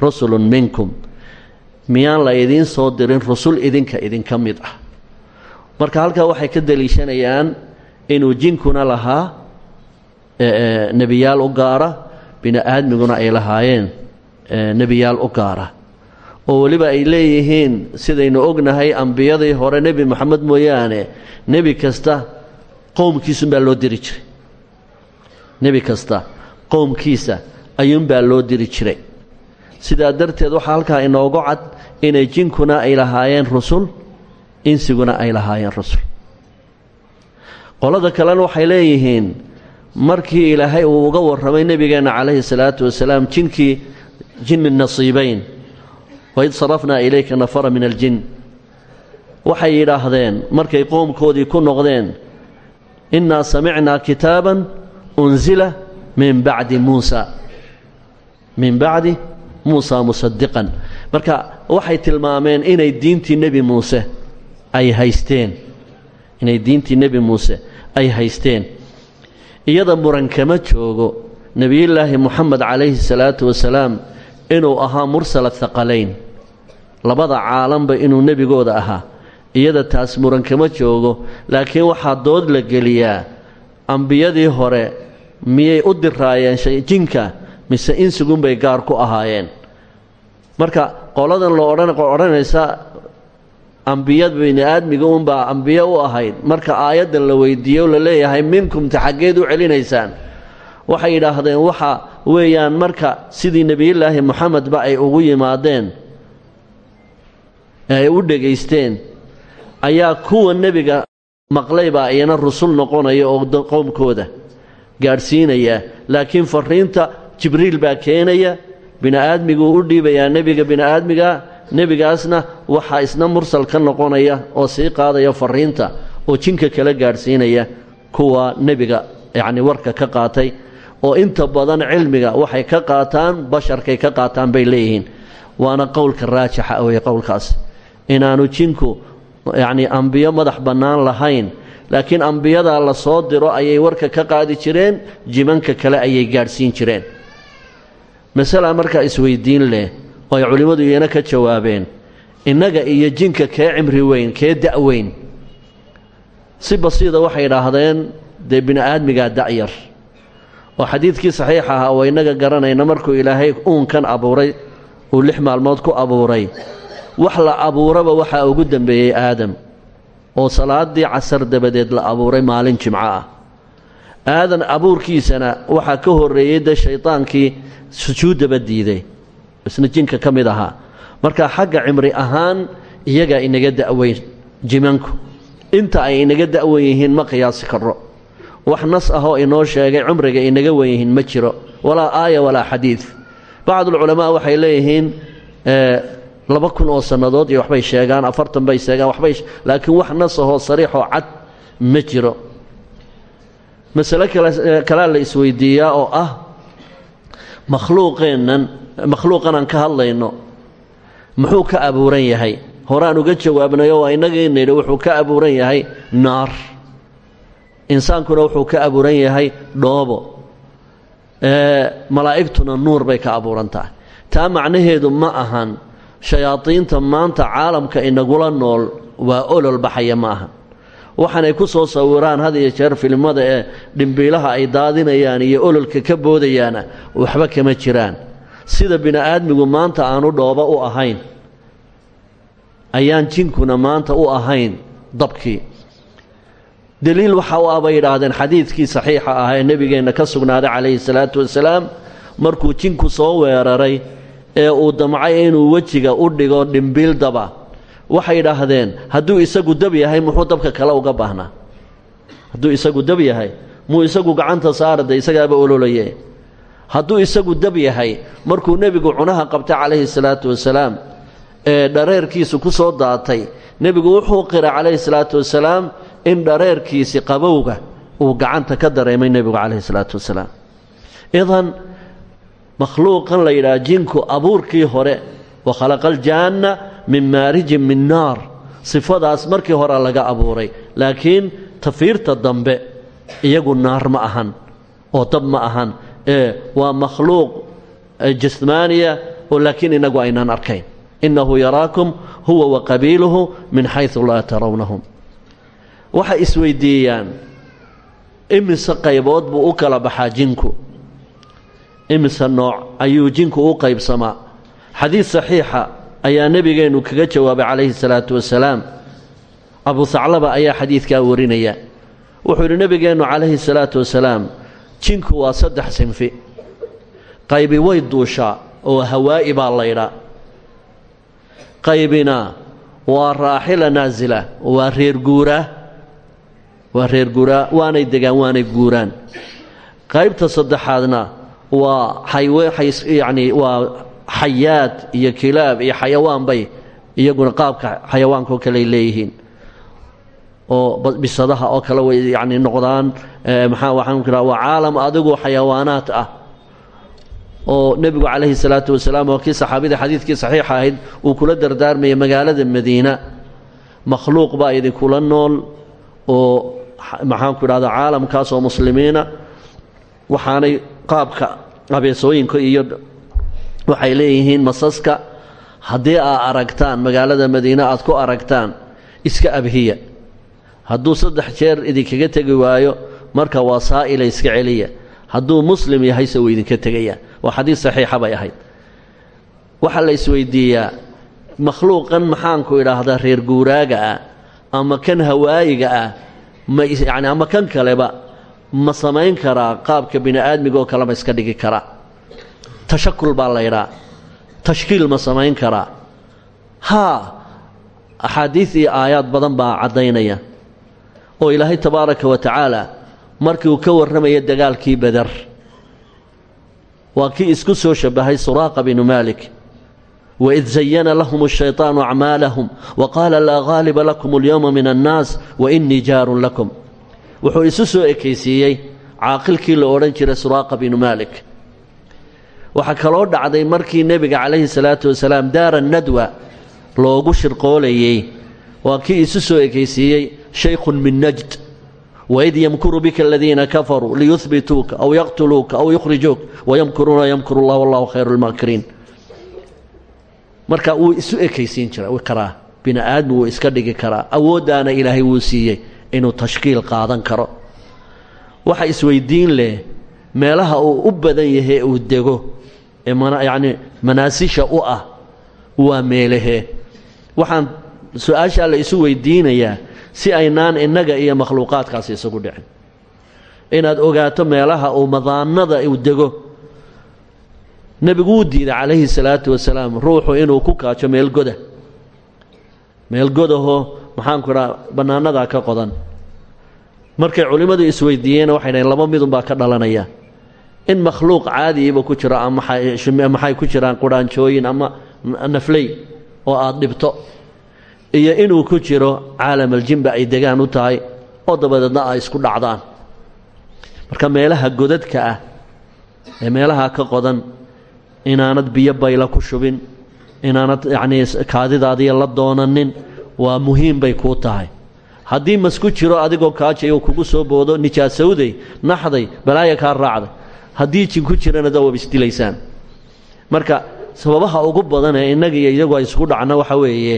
rusulun minkum? Miyaan la idiin soo dirin rusul idinka idinka mid ah. Marka halkaa waxay ka deliishanayaan inuu jinkuna lahaa nebiyaal u gaara bini aadmiguna ay lahaayeen nebiyaal u gaara. Oo weliba ay leeyihiin sidaynu ognahay ambiyadii hore nebi moxamed mooyaane nebi kasta qowmkiisunbaa loo diri jiray. Nebi kasta qowmkiisa ayuunbaa loo diri jiray. Sidaa darteed waxaa halkaa inoogu cad inay jinkuna ay lahaayeen rusul insiguna ay lahaayeen rusul qolada kalena waxay leeyihiin markii ilaahay uu uga warramay nebigeenna calayhi salaatu wasalaam jinkii jinni nasiibayn. Waid sarafnaa ilayka nafara min aljin waxay yidhaahdeen markay qoomkoodii ku noqdeen innaa samicnaa kitaaban unsila min bacdi muusa. Min bacdi muusa musadiqan marka waxay tilmaameen inay diintii nebi muuse ay haysteen. Inay diintii nebi muuse ay haysteen. Iyada muran kama joogo nebiyullaahi moxamed calayhi salaatu wasalaam inuu ahaa mursala thaqalayn. Labada caalanba inuu nebigooda ahaa. Iyada taas muran kama joogo laakiin waxaa dood la geliyaa ambiyadii hore miyay u diraayeen jinka mise insigunbay gaar ku ahaayeen. Marka qoladan lo odhanaysa ambiyad bini aadmiga unbaa ambiye u ahayd. Marka aayaddan la weydiiyo la leeyahay minkumta xaggeed u celinaysaan. Waxay yidhaahdeen waxa weeyaan marka sidii nebiyullaahi moxamedba ay ugu yimaadeen ee ay u dhegaysteen ayaa kuwa nebiga maqlaybaa iyana rusul noqonaya oo qowmkooda gaadhsiinaya. Laakiin fariinta jibriil baa keenaya bini'aadmiguu u dhiibayaa nebiga bini'aadmiga nebigaasna waxaa isna mursal ka noqonaya oo sii qaadaya fariinta oo jinka kala gaadhsiinaya kuwa nebiga yacni warka ka qaatay. Oo inta badan cilmiga waxay ka qaataan basharkay ka qaataan bay leeyihiin. Waana qowlka raajixa wey qowlkaas. Inaanu jinku yacnii ambiyo madax bannaan lahayn laakiin ambiyadaa la soo diro ayay warka ka qaadi jireen jimanka kale ayay gaadhsiin jireen. Masala markaa isweydiin leh oo ay culimmadu iyana ka jawaabeen innaga iyo jinka kee cimri weyn kee da'weyn si basiida waxay idhaahdeen dee bini'aadmigaa da'yar oo xadiidkii saxiixa ahaa oo innaga garanayna markuu ilaahay uunkan abuuray uu lix maalmood ku abuuray. Wax la abuuraba waxaa ugu dembeeyey aadam oo salaaddii casar dabadeed la abuuray maalin jimco ah. Aadan abuurkiisana waxaa ka horreeyey dee shaydaankii sujuuddaba diiday isna jinka ka mid ahaa. Marka xagga cimri ahaan iyagaa inaga da'weyn jimanku. Inta ay inaga da'wan yihiin ma qiyaasi karo wax nas ahoo inoo sheegay cumriga inaga yihiin ma jiro. Walaa aaya walaa xadiid. Bacdulculamaa waxay leeyihiin laba kun oo sannadood iyo waxbay sheegaan afartan bay sheegaan waxbay laakiin wax nas ahoo sariixoo cad ma jiro. Masale kalea la isweydiiyaa oo ah makhluuqeennan makhluuqan aan ka hadlayno muxuu ka abuuran yahay? Horaan uga jawaabnayo waa innagiinayidhi wuxuu ka abuuran yahay naar. Insaankuna wuxuu ka abuuran yahay dhoobo. Malaa'igtuna nuur bay ka abuuran tahay. Taa macnaheedu ma ahan shayaadiinta maanta caalamka inagula nool waa olol baxaya ma ahan. Waxaanay ku soo sawiraan had iyo jeer filimada ee dhimbiilaha ay daadinayaan iyo ololka ka boodayaana waxba kama jiraan sida bini'aadmigu maanta aanu dhoobo u ahayn ayaan jinkuna maanta u ahayn dabkii. Deliil waxa u ah bay yidhaahdeen xadiidkii saxiixa ah ee nebigeenna ka sugnaaday calayhi salaatu wasalaam markuu jinku soo weeraray ee uu damcay inuu wejiga u dhigo dhimbiil daba. Waxay yidhaahdeen hadduu isagu dab yahay muxuu dabka kale uga baahnaa hadduu isagu dab yahay muu isagu gacanta saarade isagaaba ololaye hadduu isagu dab yahay markuu nebigu cunaha qabtay calayhi salaatu wasalaam ee dhareerkiisu ku soo daatay nebigu wuxuu qiray calayhi salaatu wasalaam in dhareerkiisi qabowga uu gacanta ka dareemay nebigu calayhi salaatu wasalaam. Idan makhluuqan la yidhaha jinku abuurkii hore wa khalaqa aljaanna min maarijin min naar. Sifadaas markii hore laga abuuray laakiin tafiirta dambe iyagu naar ma ahan oo dab ma ahan waa makhluuq jasmaaniya oo laakiin inagu aynaan arkayn. Innahu yaraakum huwa wa qabiiluhu min xaysu laa tarawnahum waxay isweydiiyaan imise qaybood buu u kala baxaa jinku. Imise nooc ayuu jinku u qaybsamaa. Xadiid saxiixa ayaa nebigeennu kaga jawaabay calayhi salaatu wasalaam. Abu haclaba ayaa xadiidkaa warinaya. Wuxuu yidhi nebigeennu calayhi salaatu wasalaam jinku waa saddex sinfi. Qaybi way duushaa oo hawaa'i baa laydhaa qaybina waa raaxila naasila waa reer guuraa waa reer guuraa waanay degaan waanay guuraan. Qaybta saddexaadna waa yacni waa xayaad iyo kilaab iyo xayawaan bay iyaguna qaabka xayawaanka oo kale ay leeyihiin oo bisadaha oo kale way yacni noqdaan. Maxaa waxaan kiraa waa caalam adigu xayawaanaad ah. Oo nebigu calayhi salaatu wasalaam oo kii saxaabida xadiidkii saxiixa ahayd uu kula dardaarmaya magaalada madiina. Makhluuq baa idinkula nool oo maxaanku idhahda caalamkaas oo muslimiina waxaanay qaabka abeesooyinka iyo waxay leeyihiin masaska. Haddii aad aragtaan magaalada madiine aad ku aragtaan iska abhiya hadduu saddex jeer idinkaga tegi waayo marka waa saa'ila iska celiya. Hadduu muslim yahayse wuu idinka tegaya waa xadiid saxiixa bay ahayd. Waxaa la isweydiiyaa makhluuqan maxaanku idhaahdaa reer guuraaga ah ama kan hawaayiga ah ma yani ama kan kaleba ma samayn karaa qaabka bini aadmiga oo kale ma iska dhigi karaa tashakul baa laydhaa tashkiil ma samayn karaa. Haa axaadiid iyo aayaad badan baa caddaynaya oo ilaahay tabaaraka wa tacaala markii uu ka warramaya dagaalkii badar. Waa kii isku soo shabbahay suraaqa binu maalik. Waid zayana lahum ashayطaanu acmaalahum waqaala laa gaaliba lakum اlyowma min annaas wainii jaarun lakum. Wuxuu isu soo ekaysiiyey caaqilkii la odhan jiray suraaqa binu maalik. Waxaa kaloo dhacday markii nebiga calayhi salaatu wasalaam daara nadwa loogu shirqoolayey. Waa kii isu soo ekaysiiyey shaykhun min najd waid yamkuru bika aladiina kafaruu liyuhbituuka aw yaqtuluuka aw yukhrijuuk wayamkuruuna yamkuru allah wallahu khayru lmaakiriin marka wuu isu ekaysiin jira karaa bini aadmi iska dhigi karaa awooddaana ilaahay wuu siiyey inuu tashkiil qaadan karo waxa isweydiin leh meelaha uu u badan yahay uu dego ee yacni manaasisha u ah waa meelahee waxaan su'aashaa la isu si aynaan innaga iyo makhluuqaadkaasi isugu dhicin. Inaad ogaato meelaha uu madaanada uu dego. Nebigu wuu diiday calayhi salaatu wasalaam ruuxu inuu ku kaajo meel goda. Meel godahoo maxaanku idhaa bannaanadaa ka qodan. Markay culimmadu isweydiiyeenna waxay dhaheen laba midunbaa ka dhalanaya in makhluuq caadiiba ku jiro ama maxay ku jiraan qudhaanjooyin ama nafley oo aad dhibto iyo inuu ku jiro caalamal-jinba ay degaan u tahay oo dabadeedna ay isku dhacdaan. Marka meelaha godadka ah ee meelaha ka qodan inaanad biyo bayla ku shubin inaanad yacnii kaadidaadiya la doonanin waa muhiim bay kuu tahay. Haddii masku jiro adigoo kaajay uu kugu soo boodo nijaasowday naxday balaaya kaa raacday haddii jin ku jirana da waab isdilaysaan. Marka sababaha ugu badan ee innaga iyagu ay isku dhacna waxa weeye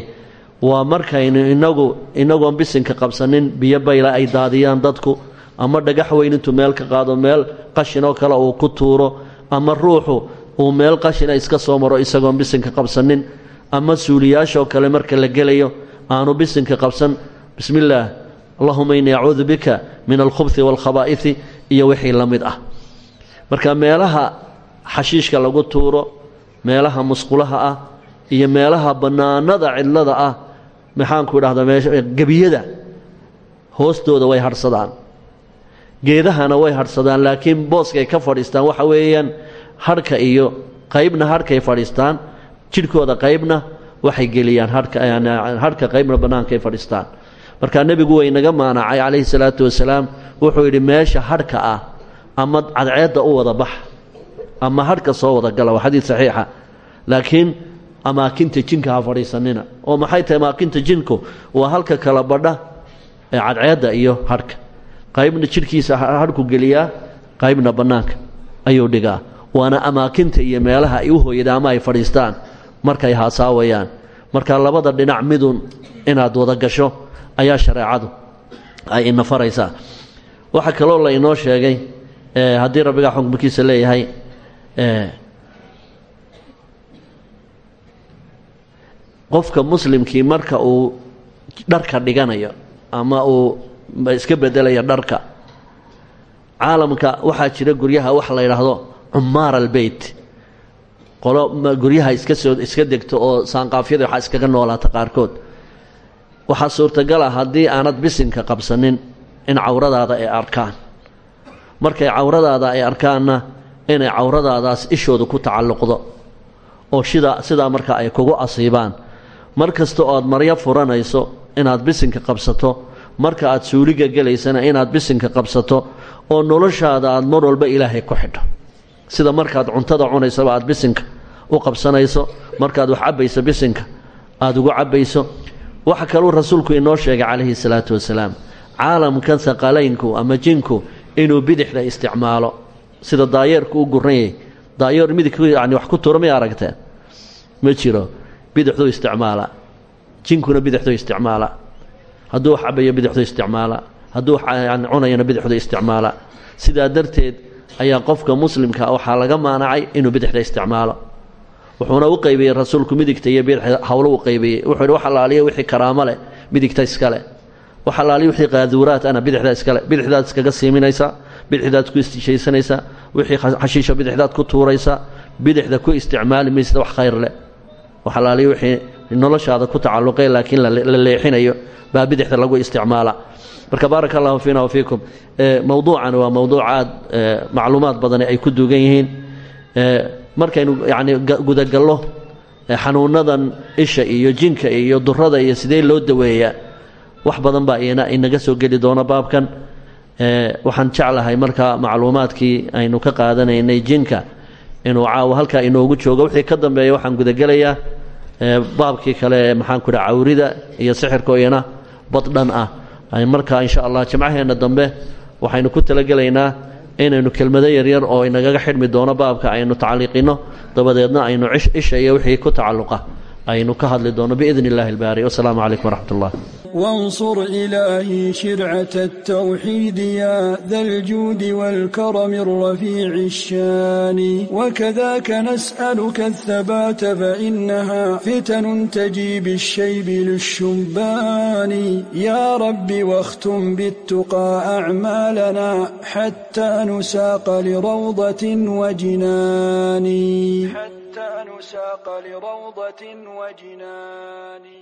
waa markaynu inagu inagoon bisinka qabsanin biyo bayla ay daadiyaan dadku ama dhagax weyn intuu meel ka qaado meel qashin oo kale uu ku tuuro ama ruuxu uu meel qashina iska soo maro isagoon bisinka qabsanin ama suuliyaashoo kale marka la gelayo aanu bisinka qabsan bismi illaah innii acuudu bika min alkhubhi waalkhabaa'ifi iyo wixii la mid ah. Marka meelaha xashiishka lagu tuuro meelaha musqulaha ah iyo meelaha bannaanada cidlada ah maxaanku idhahdaa gebiyada hoostooda way hadhsadaan geedahana way hadhsadaan laakiin booskay ka fadhiistaan. Waxa weeyaan hadhka iyo qaybna hadhkay fadhiistaan jidhkooda qaybna waxay geliyaan hadhka qaybna bannaankay fadhiistaan. Markaa nebigu waynaga maanacay calayhi salaatu wasalaam wuxuu yidhi meesha hadhka ah ama cadceedda u wada bax ama hadhka soo wada gala waa xadiid saxiixa. Laakiin amaakinta jinka ha fadhiisanina. Oo maxay tahay amaakinta jinku? Waa halka kala badha ee cadceedda iyo hadhka qaybna jidhkiisa hadhku geliyaa qaybna bannaanka ayuu dhigaa. Waana amaakinta iyo meelaha ay u hooyada ama ay fadhiistaan. Markay haasaawayaan marka labada dhinac midun inaad wada gasho ayaa shareecadu ay ina faraysaa. Waxaa kaloo la inoo sheegay haddii rabbigaa xukunkiisa leeyahay qofka muslimkii marka uu dharka dhiganayo ama uu iska bedelayo dharka caalamka waxaa jira guryaha wax la yidhaahdo cumaar albeyt. Qolo guryaha iska soo iska degto oo saanqaafyada waxaa iskaga noolaata qaarkood. Waxaa suurtagala haddii aanad bisinka qabsanin in cawradaada ay arkaan. Markay cawradaada ay arkaanna inay cawradaadaas ishooda ku tacalluqdo oo shida sidaa marka ay kugu asiibaan mar kasta oo aad maryo furanayso inaad bisinka qabsato. Marka aad suuliga gelaysana inaad bisinka qabsato. Oo noloshaada aad mar walba ilaahay ku xidho. Sida markaad cuntada cunaysaba aad bisinka u qabsanayso. Markaad wax cabbayso bisinka aada ugu cabbayso. Waxa kaluu rasuulku inoo sheegay calayhi salaatu wasalaam caalamkan saqalaynku ama jinku inuu bidixda isticmaalo. Sida daayeerku u guran yahay daayeer midig yani wax ku tura aragteen ma jiro bidixduu isticmaala. Jinkuna bidixduu isticmaala. Hadduu wax cabayo bidixduu isticmaala. Hadduu yani cunayana bidixduu isticmaala. Sidaa darteed ayaa qofka muslimka waxaa laga maanacay inuu bidixda isticmaalo. Wuxuuna u qaybiyey rasuulku midigta iyo bidixda hawlo u qaybiyey. Wuxuu wax allaaliya wixii karaamo leh midigta iskale wax allaaliya wixii qaaduuraad ana bidixda iskale bidixdaad iskaga siiminaysaa bidixdaad ku istishaysanaysaa wixii xashiisha bidixdaad ku tuuraysaa bidixda ku isticmaali maysta wax khayr leh wax allaaliya wixii noloshaada ku tacalluqay laakiin la leexinayo baa bidixda lagu isticmaala. Marka baaraka allahu fiina wafiikum mowduucan waa mowduuc aad macluumaad badani ay ku duugan yihiin. Markaynu yacni gudagallo xanuunadan isha iyo jinka iyo durada iyo sidee loo daweeyaa wax badan baa iyana inaga soo geli doona baabkan. Waxaan jeclahay marka macluumaadkii aynu ka qaadanaynay jinka inuu caawa halkaa inoogu joogo. Wixii ka dambeeya waxaan gudagelayaa baabkii kale maxaan ku dhaha cawrida iyo sixirka iyana baddhan ah. Markaa insha allah jimcaheenna dambe waxaynu ku talagelaynaa inaynu kelmado yaryar oo inagaga xidhmi doono baabka aynu tacliiqino. Dabadeedna aynu isha iyo wixii ku tacalluqa aynu ka hadli doono biidn illahi albaari wasalaamu calaykum waraxmat ullah وانصر إلهي شرعة التوحيد يا ذا الجود والكرم الرفيع الشان وكذاك نسألك الثبات فإنها فتن تجي بالشيب للشبان يا رب واختم بالتقى أعمالنا حتى نساق لروضة وجنان البستان ساق لروضة وجنان